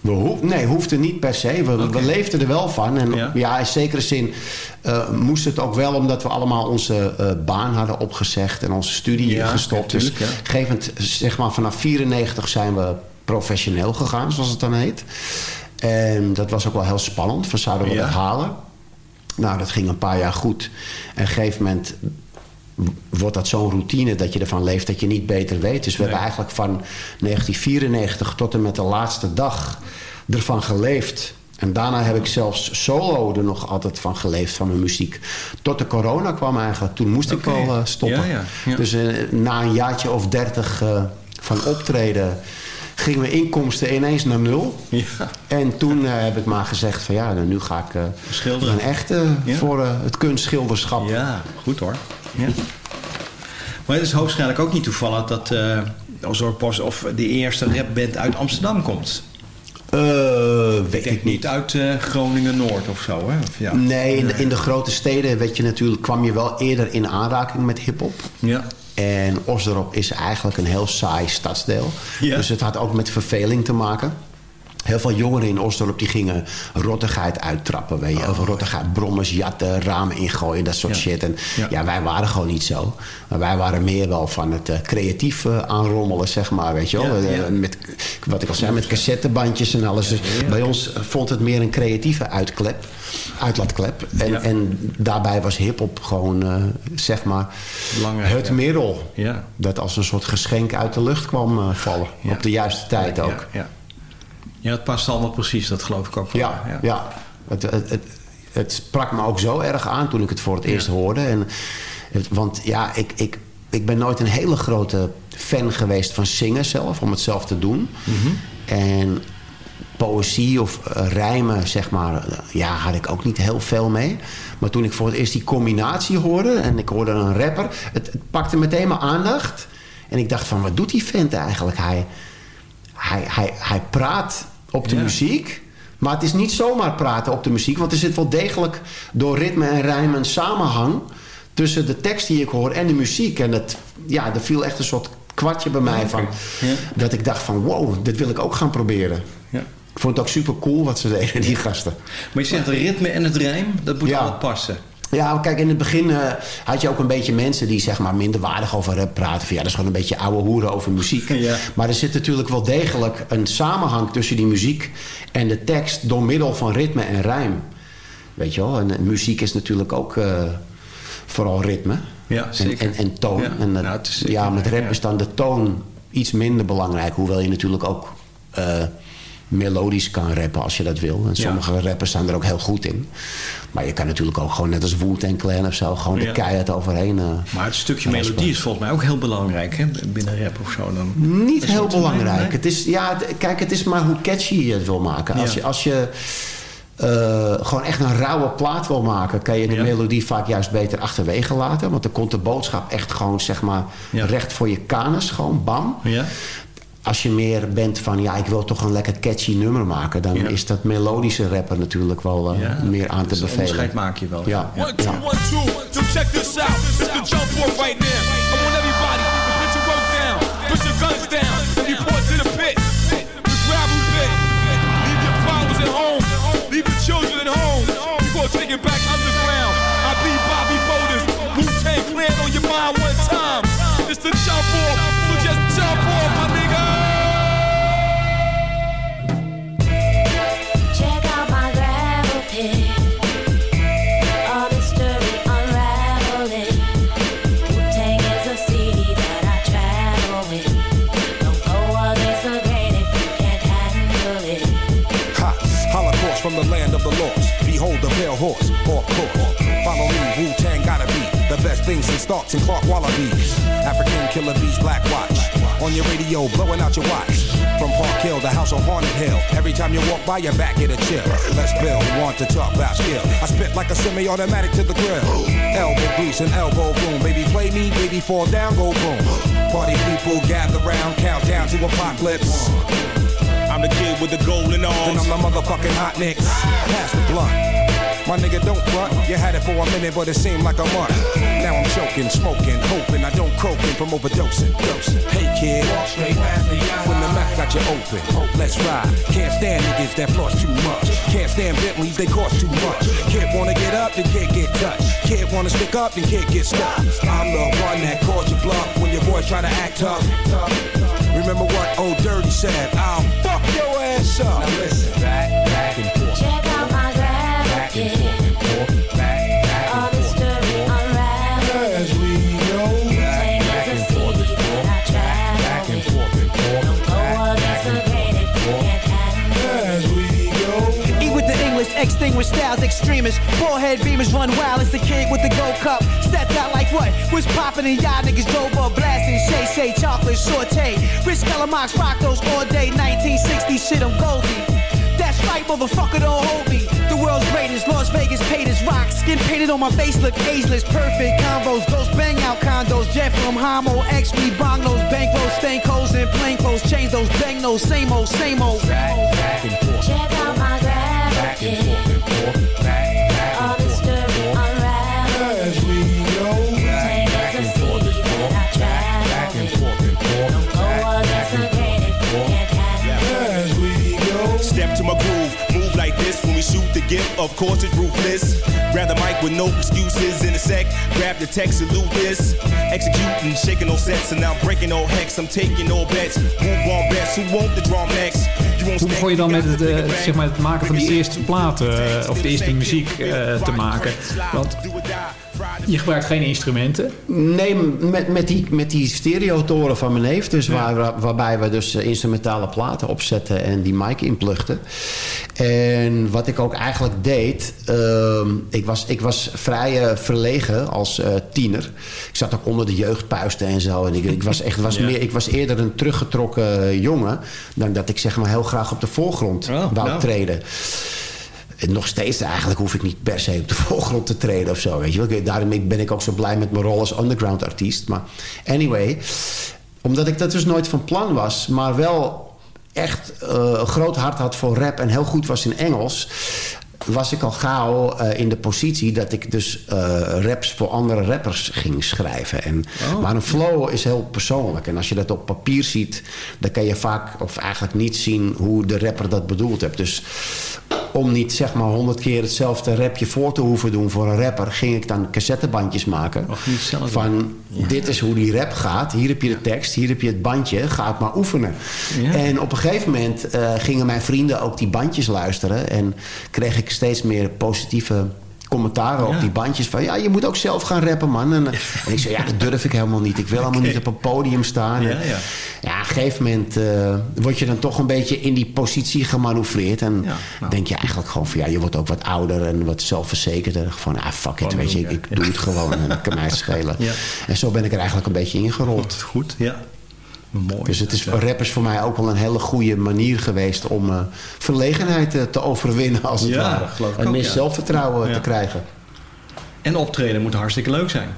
We hoef, nee, hoefde niet per se. We, we leefden er wel van. En ja, in zekere zin eh, moest het ook wel... omdat we allemaal onze eh, baan hadden opgezegd... en onze studie Ja, gestopt. ja, dus tuurlijk, ja. op een gegeven moment, zeg maar vanaf 94 zijn we professioneel gegaan... zoals het dan heet. En dat was ook wel heel spannend. Van zouden we Ja. dat halen? Nou, dat ging een paar jaar goed. En op een gegeven moment wordt dat zo'n routine dat je ervan leeft dat je niet beter weet. Dus we hebben eigenlijk van 1994 tot en met de laatste dag ervan geleefd. En daarna heb ik zelfs solo er nog altijd van geleefd, van mijn muziek. Tot de corona kwam eigenlijk. Toen moest ik wel eh, stoppen. Ja, ja, ja. Dus eh, na een jaartje of dertig eh, van optreden... gingen mijn inkomsten ineens naar nul. En toen heb ik maar gezegd van ja, nou, nu ga ik Schilderen. een echte voor het kunstschilderschap. Ja, goed hoor. Ja. Maar het is hoogstwaarschijnlijk ook niet toevallig dat Ozorpos of de eerste rapband uit Amsterdam komt. Eh, weet ik denk niet uit eh, Groningen-Noord of zo, hè? Of, ja. Nee, in de, in de grote steden weet je natuurlijk, kwam je wel eerder in aanraking met hiphop. Ja. En Osdorp is eigenlijk een heel saai stadsdeel. Ja. Dus het had ook met verveling te maken. Heel veel jongeren in Osdorp die gingen rottigheid uittrappen. Weet je. Heel veel rottigheid, brommers, jatten, ramen ingooien, dat soort Ja. shit. En Ja. ja. wij waren gewoon niet zo. Maar wij waren meer wel van het eh, creatief eh, aanrommelen, zeg maar. Weet je wel. Ja, Eh. Met, wat ik al zei, met cassettebandjes en alles. Dus bij ons vond het meer een creatieve uitklep, uitlaatklep. En, en daarbij was hiphop gewoon, zeg maar, Belangrijk, het middel. Ja. Dat als een soort geschenk uit de lucht kwam vallen. Op de juiste tijd ook. Ja, ja. het past allemaal precies, dat geloof ik ook wel. Ja, ja. Het, het, het, het sprak me ook zo erg aan toen ik het voor het eerst hoorde. En want ja, ik, ik, ik ben nooit een hele grote fan geweest van zingen zelf, om het zelf te doen. En poëzie of eh, rijmen, zeg maar, ja, had ik ook niet heel veel mee. Maar toen ik voor het eerst die combinatie hoorde en ik hoorde een rapper, het, het pakte meteen mijn aandacht. En ik dacht van, wat doet die vent eigenlijk? Hij, hij, hij, hij praat op de Ja. muziek. Maar het is niet zomaar praten op de muziek. Want er zit wel degelijk door ritme en rijm een samenhang... tussen de tekst die ik hoor en de muziek. En dat, ja, er viel echt een soort kwartje bij mij van... Ja. dat ik dacht van wow, dit wil ik ook gaan proberen. Ja. Ik vond het ook super cool wat ze deden, die gasten. Maar je zegt het ritme en het rijm, dat moet Ja. passen. Ja, kijk, in het begin eh, had je ook een beetje mensen die zeg maar minder waardig over rap praten. Van ja, dat is gewoon een beetje ouwe hoeren over muziek. Ja. Maar er zit natuurlijk wel degelijk een samenhang tussen die muziek en de tekst door middel van ritme en rijm. Weet je wel? En, eh, muziek is natuurlijk ook eh, vooral ritme. Ja, En, zeker. en, en toon. Ja, En, dat- nou, het is zeker ja, met rap ja. is dan de toon iets minder belangrijk. Hoewel je natuurlijk ook melodisch kan rappen als je dat wil. En Ja. sommige rappers zijn er ook heel goed in. Maar je kan natuurlijk ook gewoon net als Wu-Tang Clan of zo... gewoon Ja. de keihard overheen. eh, Maar het stukje melodie is volgens mij ook heel belangrijk, hè? Binnen rap of zo dan. Niet heel belangrijk. Het is, ja, kijk, het is maar hoe catchy je het wil maken. Als je, als je eh, gewoon echt een rauwe plaat wil maken... kan je de Ja. melodie vaak juist beter achterwege laten. Want dan komt de boodschap echt gewoon, zeg maar... Ja. recht voor je kanus, gewoon bam. Ja? Als je meer bent van, ja, ik wil toch een lekker catchy nummer maken... dan Ja. is dat melodische rappen natuurlijk wel eh, Ja. meer aan te Dus bevelen. onderscheid maak je wel. Ja. One, two, one, two. So check this out. It's the jump off right now. The. Behold the pale horse, off course. Follow me, Wu Tang gotta be the best things in stocks and Clark Wallabies. African killer bees, black watch. On your radio, blowing out your watch. From Park Hill, the house on Haunted Hill. Every time you walk by, your back get a chill. Let's build, want to talk about skill. I spit like a semi-automatic to the grill. Elbow grease and elbow boom. Baby, play me, baby, fall down, go boom. Party people gather round, countdown to apocalypse. I'm the kid with the golden arms. And I'm the motherfucking hot nicks. Pass the blunt. My nigga, don't front. You had it for a minute, but it seemed like a month. Now I'm choking, smoking, hoping I don't croaking from overdosing. Dosing. Hey kid, when the mouth got you open, let's ride. Can't stand niggas that floss too much. Can't stand Bentleys, they cost too much. Can't wanna get up, then can't get touched. Kid wanna stick up, then can't get stuck. I'm the one that calls you bluff when your boys try to act tough. Remember what old Dirty said? I'll fuck your ass up. Now listen, back, back and forth. Check out my gravity. Extinguished styles, extremists. Forehead beamers run wild as the kid with the gold cup. Stepped out like what? Was popping and y'all niggas drove up blasting. Shay Shay, chocolate saute. Rich Calamox rock those all day. 1960 shit, I'm Goldie. That's right, motherfucker, don't hold me. The world's greatest, Las Vegas paid as rock. Skin painted on my face, look ageless. Perfect combos, those bang out condos. Jet from Homo, X, we bong those bankrolls, stank holes, and plain clothes. Change those bang those, same old, same old. Check out my gravity. All this story unraveled. As we go Take as a city that I travel. Don't go against the grain if you can't handle it. As we go Step to my groove, move like this when we shoot the gift. Of course, it's ruthless. Grab the mic with no excuses in a sec. Grab the text, salute this. Executing, shaking no sets, and now I'm breaking no hex. I'm taking no bets. Move on best, who want the drum next? Hoe begon je dan met het, eh, zeg maar het maken van die eerste platen, eh, of de eerste muziek eh, te maken? Want je gebruikt geen instrumenten. Nee, met, met, die, met die stereotoren van mijn neef. Dus waar, waarbij we dus eh, instrumentale platen opzetten en die mic inplugden. En wat ik ook eigenlijk deed... ehm, ik, was, ik was vrij eh, verlegen als eh, tiener. Ik zat ook onder de jeugdpuisten en zo. En ik, ik, was, echt, was Ja. meer, ik was eerder een teruggetrokken jongen... dan dat ik zeg maar heel graag op de voorgrond wou nou. treden. En Nog steeds eigenlijk hoef ik niet per se op de voorgrond te treden of zo. Weet je wel. Daarom ben ik ook zo blij met mijn rol als underground artiest. Maar anyway, omdat ik dat dus nooit van plan was, maar wel echt eh, een groot hart had voor rap en heel goed was in Engels. Was ik al gauw eh, in de positie dat ik dus eh, raps voor andere rappers ging schrijven. En, Maar een flow is heel persoonlijk. En als je dat op papier ziet, dan kan je vaak of eigenlijk niet zien hoe de rapper dat bedoeld heeft. Dus om niet zeg maar honderd keer hetzelfde rapje voor te hoeven doen voor een rapper, ging ik dan cassettebandjes maken. Van dit is hoe die rap gaat. Hier heb je de tekst, hier heb je het bandje. Ga het maar oefenen. Ja. En op een gegeven moment eh, gingen mijn vrienden ook die bandjes luisteren. En kreeg ik steeds meer positieve commentaren op die bandjes. Van ja, je moet ook zelf gaan rappen, man. En, en ik zei, ja, dat durf ik helemaal niet. Ik wil helemaal niet op een podium staan. Ja, En, ja. ja, op een gegeven moment eh, word je dan toch een beetje in die positie gemanoeuvreerd. En nou. denk je eigenlijk gewoon van ja, je wordt ook wat ouder en wat zelfverzekerder. Van ah, fuck it, weet je, ik, doe het gewoon en het kan mij schelen. En zo ben ik er eigenlijk een beetje ingerold. Goed, ja. Mooi. Dus het is voor rappers voor mij ook wel een hele goede manier geweest om eh, verlegenheid eh, te overwinnen als het Ja, ware. geloof ik en ook, meer ja. zelfvertrouwen Ja. te krijgen. En optreden moet hartstikke leuk zijn.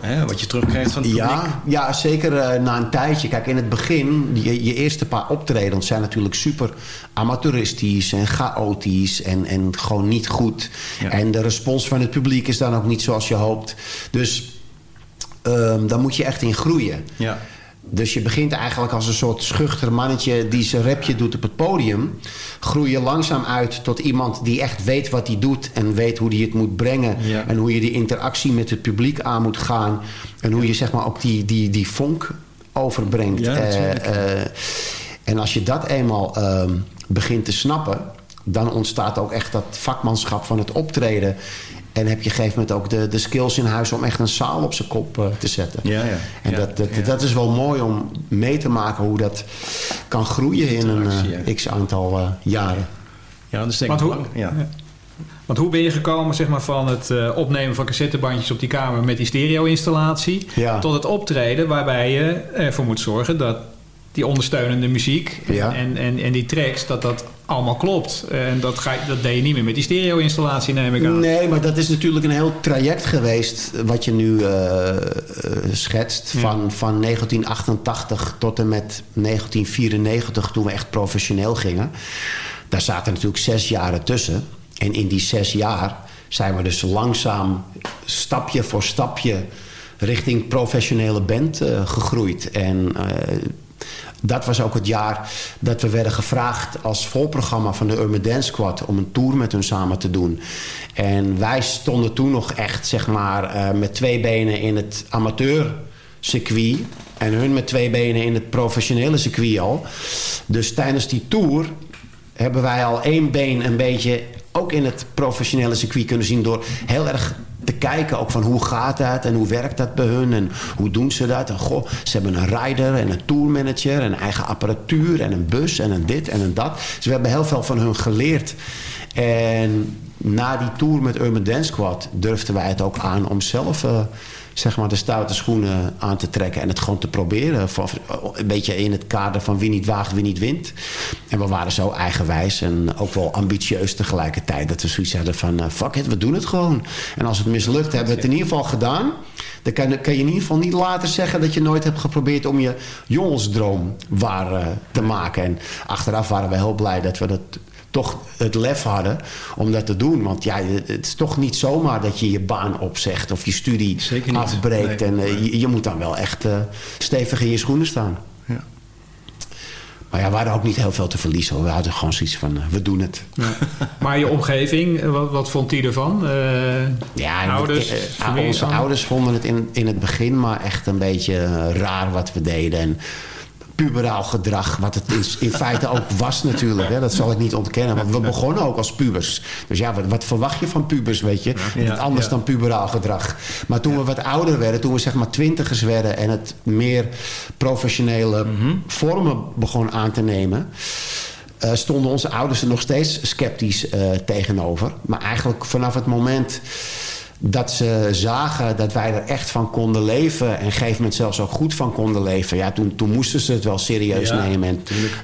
Hè, wat je terugkrijgt van het publiek. Ja, ja, zeker eh, na een tijdje. Kijk, in het begin, je, je eerste paar optredens zijn natuurlijk super amateuristisch en chaotisch en, en gewoon niet goed. En de respons van het publiek is dan ook niet zoals je hoopt. Dus ehm daar moet je echt in groeien. Ja. Dus je begint eigenlijk als een soort schuchter mannetje die zijn rapje doet op het podium. Groei je langzaam uit tot iemand die echt weet wat hij doet en weet hoe hij het moet brengen. Ja. En hoe je die interactie met het publiek aan moet gaan. En hoe je zeg maar ook die, die, die vonk overbrengt. Ja, Eh, eh, en als je dat eenmaal ehm, begint te snappen, dan ontstaat ook echt dat vakmanschap van het optreden. En heb je op een gegeven moment ook de, de skills in huis om echt een zaal op zijn kop eh, te zetten. Ja, ja. En Ja, dat, dat, ja. dat is wel mooi om mee te maken hoe dat kan groeien in een eh, x aantal eh, jaren. Ja, dat is denk Want ik hoe- ja. Want hoe ben je gekomen zeg maar, van het eh, opnemen van cassettebandjes op die kamer met die stereo-installatie... Ja. tot het optreden waarbij je ervoor moet zorgen dat die ondersteunende muziek Ja. en, en, en die tracks, dat dat allemaal klopt. En dat, ga, je- dat deed je niet meer met die stereo-installatie, neem ik aan. Nee, maar dat is natuurlijk een heel traject geweest wat je nu eh, eh, schetst. Ja. Van, van 1988 tot en met 1994 toen we echt professioneel gingen. Daar zaten natuurlijk zes jaren tussen. En in die zes jaar zijn we dus langzaam stapje voor stapje richting professionele band eh, gegroeid. En dat was ook het jaar dat we werden gevraagd als volprogramma van de Urban Dance Squad om een tour met hun samen te doen. En wij stonden toen nog echt, zeg maar, eh, met twee benen in het amateurcircuit. En hun met twee benen in het professionele circuit al. Dus tijdens die tour hebben wij al één been een beetje ook in het professionele circuit kunnen zien door heel erg te kijken ook van hoe gaat dat en hoe werkt dat bij hun en hoe doen ze dat. En goh, ze hebben een rider en een tourmanager en een eigen apparatuur en een bus en een dit en een dat. Dus we hebben heel veel van hun geleerd. En na die tour met Urban Dance Squad durfden wij het ook aan om zelf eh, zeg maar de stoute schoenen aan te trekken en het gewoon te proberen. Van- Een beetje in het kader van wie niet waagt, wie niet wint. En we waren zo eigenwijs en ook wel ambitieus tegelijkertijd. Dat we zoiets hadden van eh, fuck it, we doen het gewoon. En als het mislukt, hebben we het in ieder geval gedaan. Dan kan, kan je in ieder geval niet later zeggen dat je nooit hebt geprobeerd om je jongensdroom waar eh, te maken. En achteraf waren we heel blij dat we dat toch het lef hadden om dat te doen. Want ja, het is toch niet zomaar dat je je baan opzegt of je studie afbreekt. Nee, en eh, je, je moet dan wel echt eh, stevig in je schoenen staan. Ja. Maar ja, we hadden ook niet heel veel te verliezen. We hadden gewoon zoiets van, eh, we doen het. Maar je omgeving, wat, wat vond die ervan? Ja, ouders, onze ouders vonden het in, in het begin maar echt een beetje raar wat we deden. En puberaal gedrag, wat het in, in feite ook was natuurlijk. Hè? Dat zal ik niet ontkennen. Want we begonnen ook als pubers. Dus ja, wat, wat verwacht je van pubers, weet je? Ja, anders ja. dan puberaal gedrag. Maar toen we wat ouder werden, toen we zeg maar twintigers werden... en het meer professionele Mhm. vormen begon aan te nemen... eh, stonden onze ouders er nog steeds sceptisch eh, tegenover. Maar eigenlijk vanaf het moment dat ze zagen dat wij er echt van konden leven... en op een gegeven moment zelfs ook goed van konden leven... Ja, toen, toen moesten ze het wel serieus Ja, nemen. En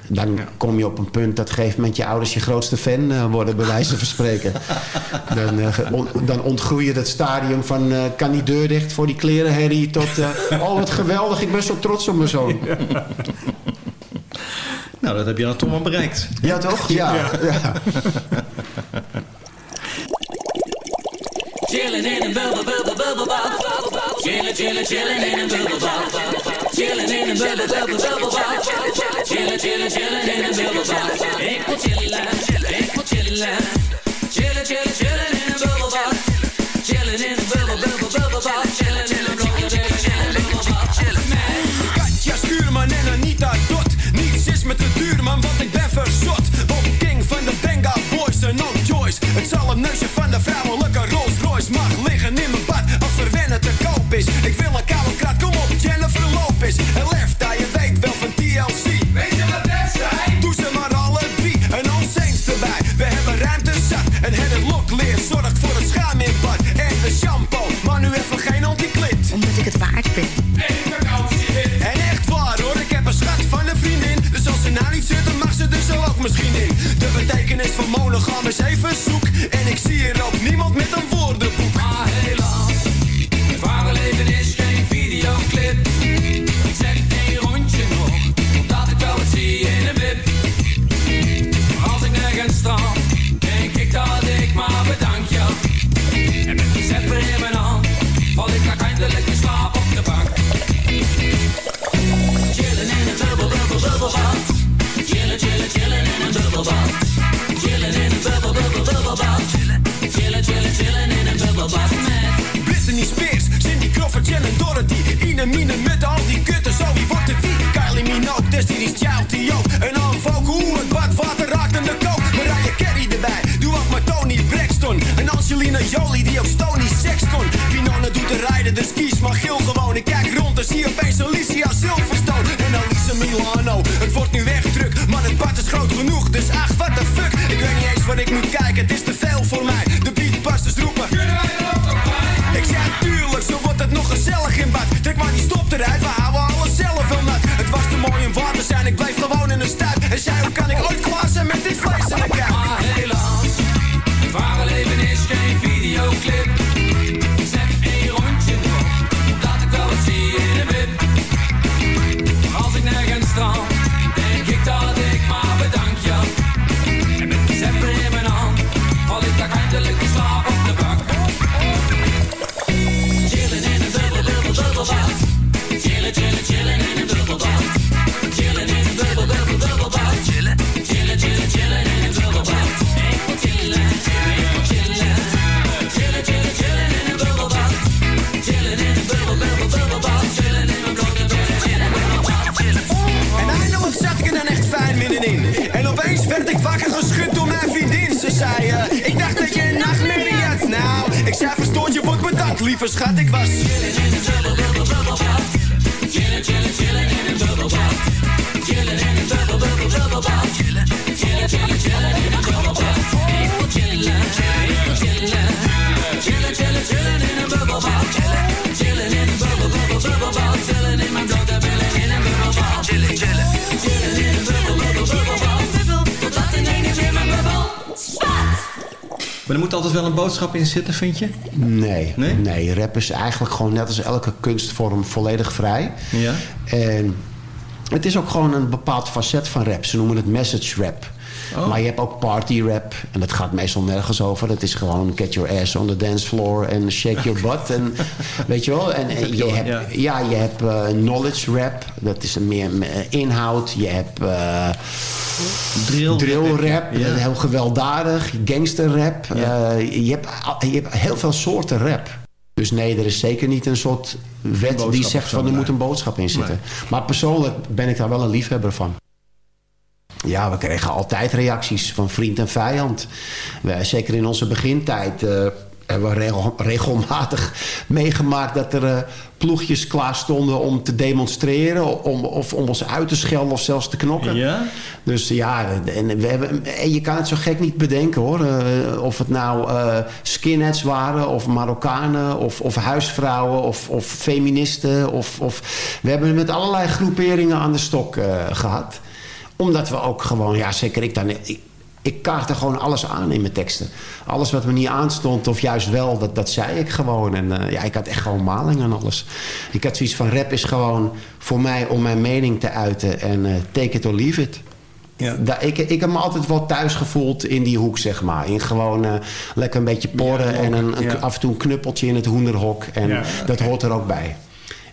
dan kom je op een punt dat op een gegeven moment... je ouders je grootste fan eh, worden, bij wijze van spreken. dan, eh, on- dan ontgroei je dat stadium van... eh, kan die deur dicht voor die klerenherrie... tot eh, oh, wat geweldig, ik ben zo trots op mijn zoon. Nou, dat heb je dan toch wel bereikt. Ja, toch? Ja. ja. Chillin' in a bubble, bubble, bubble bath. Chillin', chillin', chillin' in a bubble bath. Chillin' in a bubble, bubble, bubble bath. Chillin', chillin', chillin' in a bubble. Ik wil chillin', wil chillin'. Chillin', chillin', chillin' in a bubble bath. Chillin' in a bubble, bubble, bubble bath. Chillin' chillin' lieve schat, ik was er moet altijd wel een boodschap in zitten, vind je? Nee, nee? rap is eigenlijk gewoon net als elke kunstvorm volledig vrij. Ja. En het is ook gewoon een bepaald facet van rap. Ze noemen het message rap. Oh. Maar je hebt ook party rap. En dat gaat meestal nergens over. Dat is gewoon get your ass on the dance floor en shake your butt. En, weet je wel? En, en je Ja. hebt, ja. je hebt eh, knowledge rap. Dat is meer inhoud. Je hebt eh, drill, rap. Ja. Heel gewelddadig. Gangster rap. Eh, je, hebt, je hebt heel veel soorten rap. Dus nee, er is zeker niet een soort wet die zegt van er moet een boodschap in zitten. Maar persoonlijk ben ik daar wel een liefhebber van. Ja, we kregen altijd reacties van vriend en vijand. We, zeker in onze begintijd eh, hebben we regel- regelmatig meegemaakt... dat er eh, ploegjes klaar stonden om te demonstreren... Om, of om ons uit te schelden of zelfs te knokken. Ja? Dus ja, en, we hebben, en je kan het zo gek niet bedenken hoor. Eh, of het nou eh, skinheads waren, of Marokkanen, of, of huisvrouwen, of, of feministen. Of, of, we hebben met allerlei groeperingen aan de stok eh, gehad. Omdat we ook gewoon, ja zeker ik dan... Ik, ik kaartte gewoon alles aan in mijn teksten. Alles wat me niet aanstond, of juist wel, dat, dat zei ik gewoon. En eh, ja, ik had echt gewoon maling aan alles. Ik had zoiets van, rap is gewoon voor mij om mijn mening te uiten. En eh, take it or leave it. Ja. Daar, ik, ik heb me altijd wel thuis gevoeld in die hoek, zeg maar. In gewoon eh, lekker een beetje porren en een, een- ja. af en toe een knuppeltje in het hoenderhok. En dat hoort er ook bij.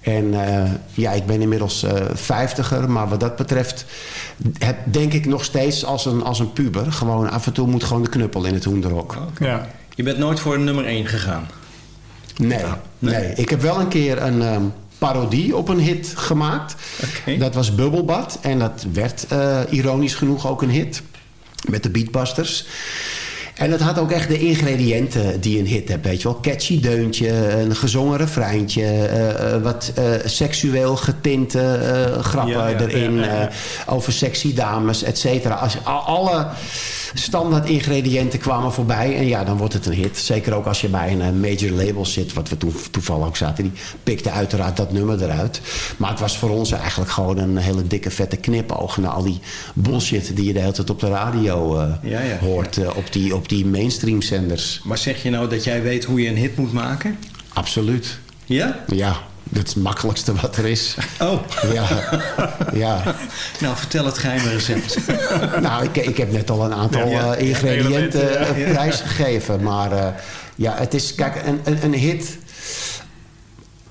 En eh, ja, ik ben inmiddels eh, vijftiger, maar wat dat betreft heb, denk ik nog steeds als een, als een puber. Gewoon af en toe moet gewoon de knuppel in het hoenderhok. Ja. Je bent nooit voor nummer 1 gegaan? Nee, nee. Ik heb wel een keer een ehm, parodie op een hit gemaakt. Dat was Bubbelbad. En dat werd eh, ironisch genoeg ook een hit. Met de Beatbusters. En het had ook echt de ingrediënten die een hit hebt, weet je wel. Catchy deuntje, een gezongen refreintje, eh, eh, wat eh, seksueel getinte grappen Ja, ja, erin, ja, over sexy dames, et cetera. Als al- alle standaard ingrediënten kwamen voorbij en ja, dan wordt het een hit. Zeker ook als je bij een major label zit, wat we toen toevallig ook zaten. Die pikte uiteraard dat nummer eruit. Maar het was voor ons eigenlijk gewoon een hele dikke vette knipoog naar al die bullshit die je de hele tijd op de radio hoort. op, die, op die mainstream zenders. Maar zeg je nou dat jij weet hoe je een hit moet maken? Absoluut. Ja? Ja, dat is het makkelijkste wat er is. Oh. Ja. ja. Nou, vertel het geheime recept. Nou, ik, ik heb net al een aantal Ja. eh, ingrediënten Ja, ja, ja. eh, prijsgegeven. Maar eh, ja, het is... Kijk, een, een, een hit...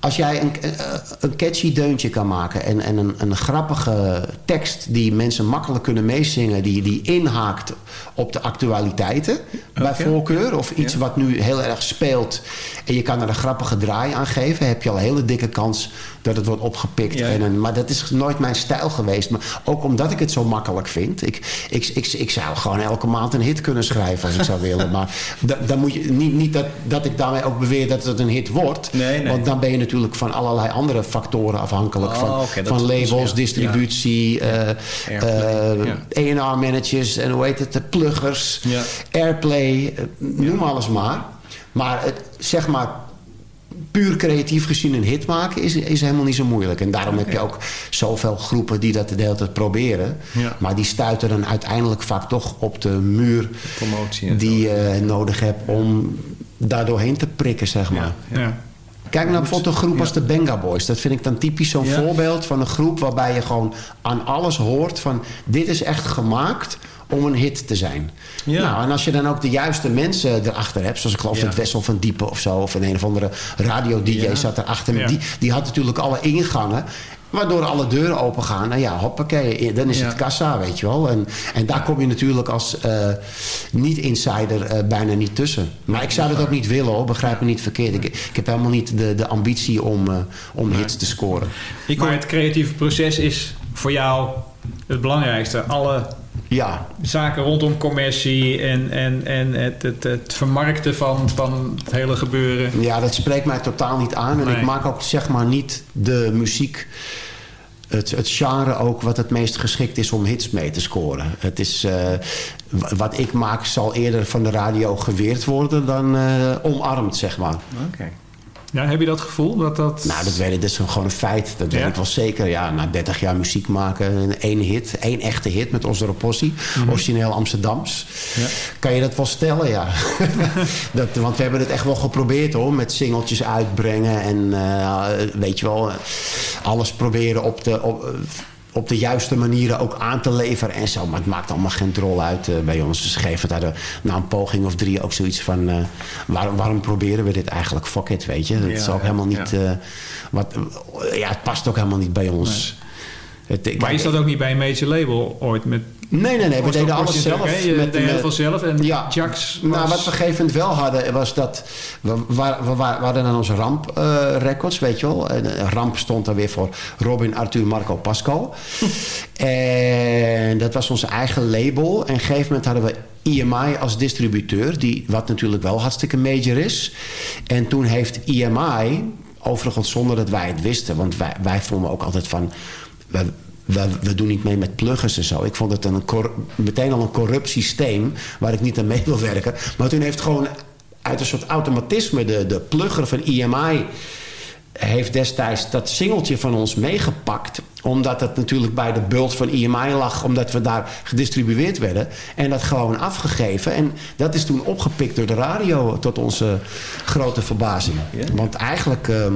Als jij een, eh, een catchy deuntje kan maken... en, en een, een grappige tekst die mensen makkelijk kunnen meezingen... die, die inhaakt op de actualiteiten bij voorkeur... of iets Ja. wat nu heel erg speelt... en je kan er een grappige draai aan geven... heb je al een hele dikke kans dat het wordt opgepikt. Ja, ja. En een, maar dat is nooit mijn stijl geweest. Maar ook omdat ik het zo makkelijk vind. Ik, ik, ik, ik zou gewoon elke maand een hit kunnen schrijven als ik zou willen. Maar da- dan moet je niet, niet dat, dat ik daarmee ook beweer dat het een hit wordt. Nee, nee. Want dan ben je natuurlijk van allerlei andere factoren afhankelijk. Oh, van van labels, ja, distributie, eh, Airplay, eh, A&R managers en hoe heet het, de pluggers, airplay, eh, noem alles maar. Maar het, zeg maar puur creatief gezien een hit maken is, is helemaal niet zo moeilijk. En daarom heb je ook zoveel groepen die dat de hele tijd proberen. Ja. Maar die stuiten dan uiteindelijk vaak toch op de muur Promotie die je nodig hebt om daar doorheen te prikken, zeg maar. Ja. Kijk naar bijvoorbeeld een groep als de Benga Boys. Dat vind ik dan typisch zo'n Ja. voorbeeld van een groep waarbij je gewoon aan alles hoort van dit is echt gemaakt om een hit te zijn. Ja. Nou, en als je dan ook de juiste mensen erachter hebt, zoals ik geloof Ja. dat Wessel van Diepen of zo, of een een of andere radio-dj Ja. zat erachter, Ja. die, die had natuurlijk alle ingangen. Waardoor alle deuren open gaan. Nou ja, hoppakee. Dan is Ja. het kassa, weet je wel. En, en daar kom je natuurlijk als eh, niet-insider eh, bijna niet tussen. Maar ik zou dat ook niet willen hoor. Begrijp me niet verkeerd. Ik, ik heb helemaal niet de, de ambitie om, eh, om hits te scoren. Maar het creatieve proces is voor jou het belangrijkste. Alle Ja. Zaken rondom commercie en, en, en het, het, het vermarkten van, van het hele gebeuren. Ja, dat spreekt mij totaal niet aan. En Nee. ik maak ook zeg maar niet de muziek, het, het genre ook wat het meest geschikt is om hits mee te scoren. Het is, eh, wat ik maak zal eerder van de radio geweerd worden dan eh, omarmd, zeg maar. Oké. Ja, heb je dat gevoel? Dat dat... Nou, dat, weet ik, dat is gewoon een feit. Dat weet Ja? ik wel zeker. Ja, na 30 jaar muziek maken, één hit, één echte hit met onze Possie, Mhm. origineel Amsterdams. Ja. Kan je dat wel stellen, ja. dat, want we hebben het echt wel geprobeerd hoor, met singeltjes uitbrengen en eh, weet je wel, eh, alles proberen op de, op, op de juiste manieren ook aan te leveren en zo. Maar het maakt allemaal geen drol uit eh, bij ons. Dus geven daar na een poging of drie ook zoiets van, eh, waarom, waarom proberen we dit eigenlijk? Fuck it, weet je. Dat Ja, is ook ja, helemaal niet, ja. eh, wat, ja, het past ook helemaal niet bij ons. Het, ik- Maar is dat ook niet bij een major label ooit? Met Nee, nee, nee. We deden alles zelf. Je met- deed heel veel zelf en ja. Jax Nou, wat we op een gegeven moment wel hadden, was dat... We, we, we, we hadden dan onze Ramp eh, Records, weet je wel. En, Ramp stond dan weer voor Robin, Arthur, Marco, Pascal. en dat was onze eigen label. En op een gegeven moment hadden we EMI als distributeur. Die, wat natuurlijk wel hartstikke major is. En toen heeft EMI, overigens zonder dat wij het wisten... want wij, wij vonden ook altijd van... we, we doen niet mee met pluggers en zo. Ik vond het een meteen al een corrupt systeem... waar ik niet aan mee wil werken. Maar toen heeft gewoon uit een soort automatisme... de, de plugger van EMI heeft destijds dat singeltje van ons meegepakt. Omdat het natuurlijk bij de bult van EMI lag. Omdat we daar gedistribueerd werden. En dat gewoon afgegeven. En dat is toen opgepikt door de radio. Tot onze grote verbazing. Want eigenlijk... ehm,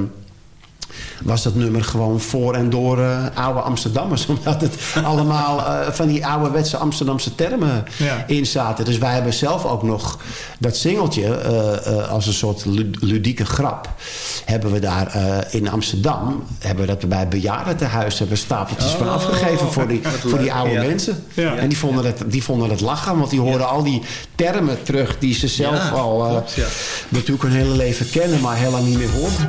was dat nummer gewoon voor en door eh, oude Amsterdammers. Omdat het allemaal eh, van die ouderwetse Amsterdamse termen Ja. in zaten. Dus wij hebben zelf ook nog dat singeltje eh, als een soort lu- ludieke grap. Hebben we daar in Amsterdam, hebben we dat bij bejaardentehuis, hebben we stapeltjes van Oh, afgegeven voor die, voor die oude ja. mensen. Ja. En die vonden, het, die vonden het lachen, want die hoorden al die termen terug die ze zelf al natuurlijk hun hele leven kennen, maar heel lang niet meer horen.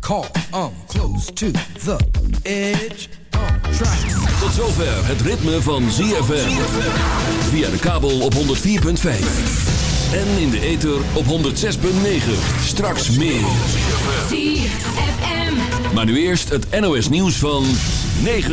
call, I'm close to the edge. I'm trying. Tot zover het ritme van ZFM. Via de kabel op 104.5. En in de ether op 106.9. Straks meer. ZFM. Maar nu eerst het NOS nieuws van 9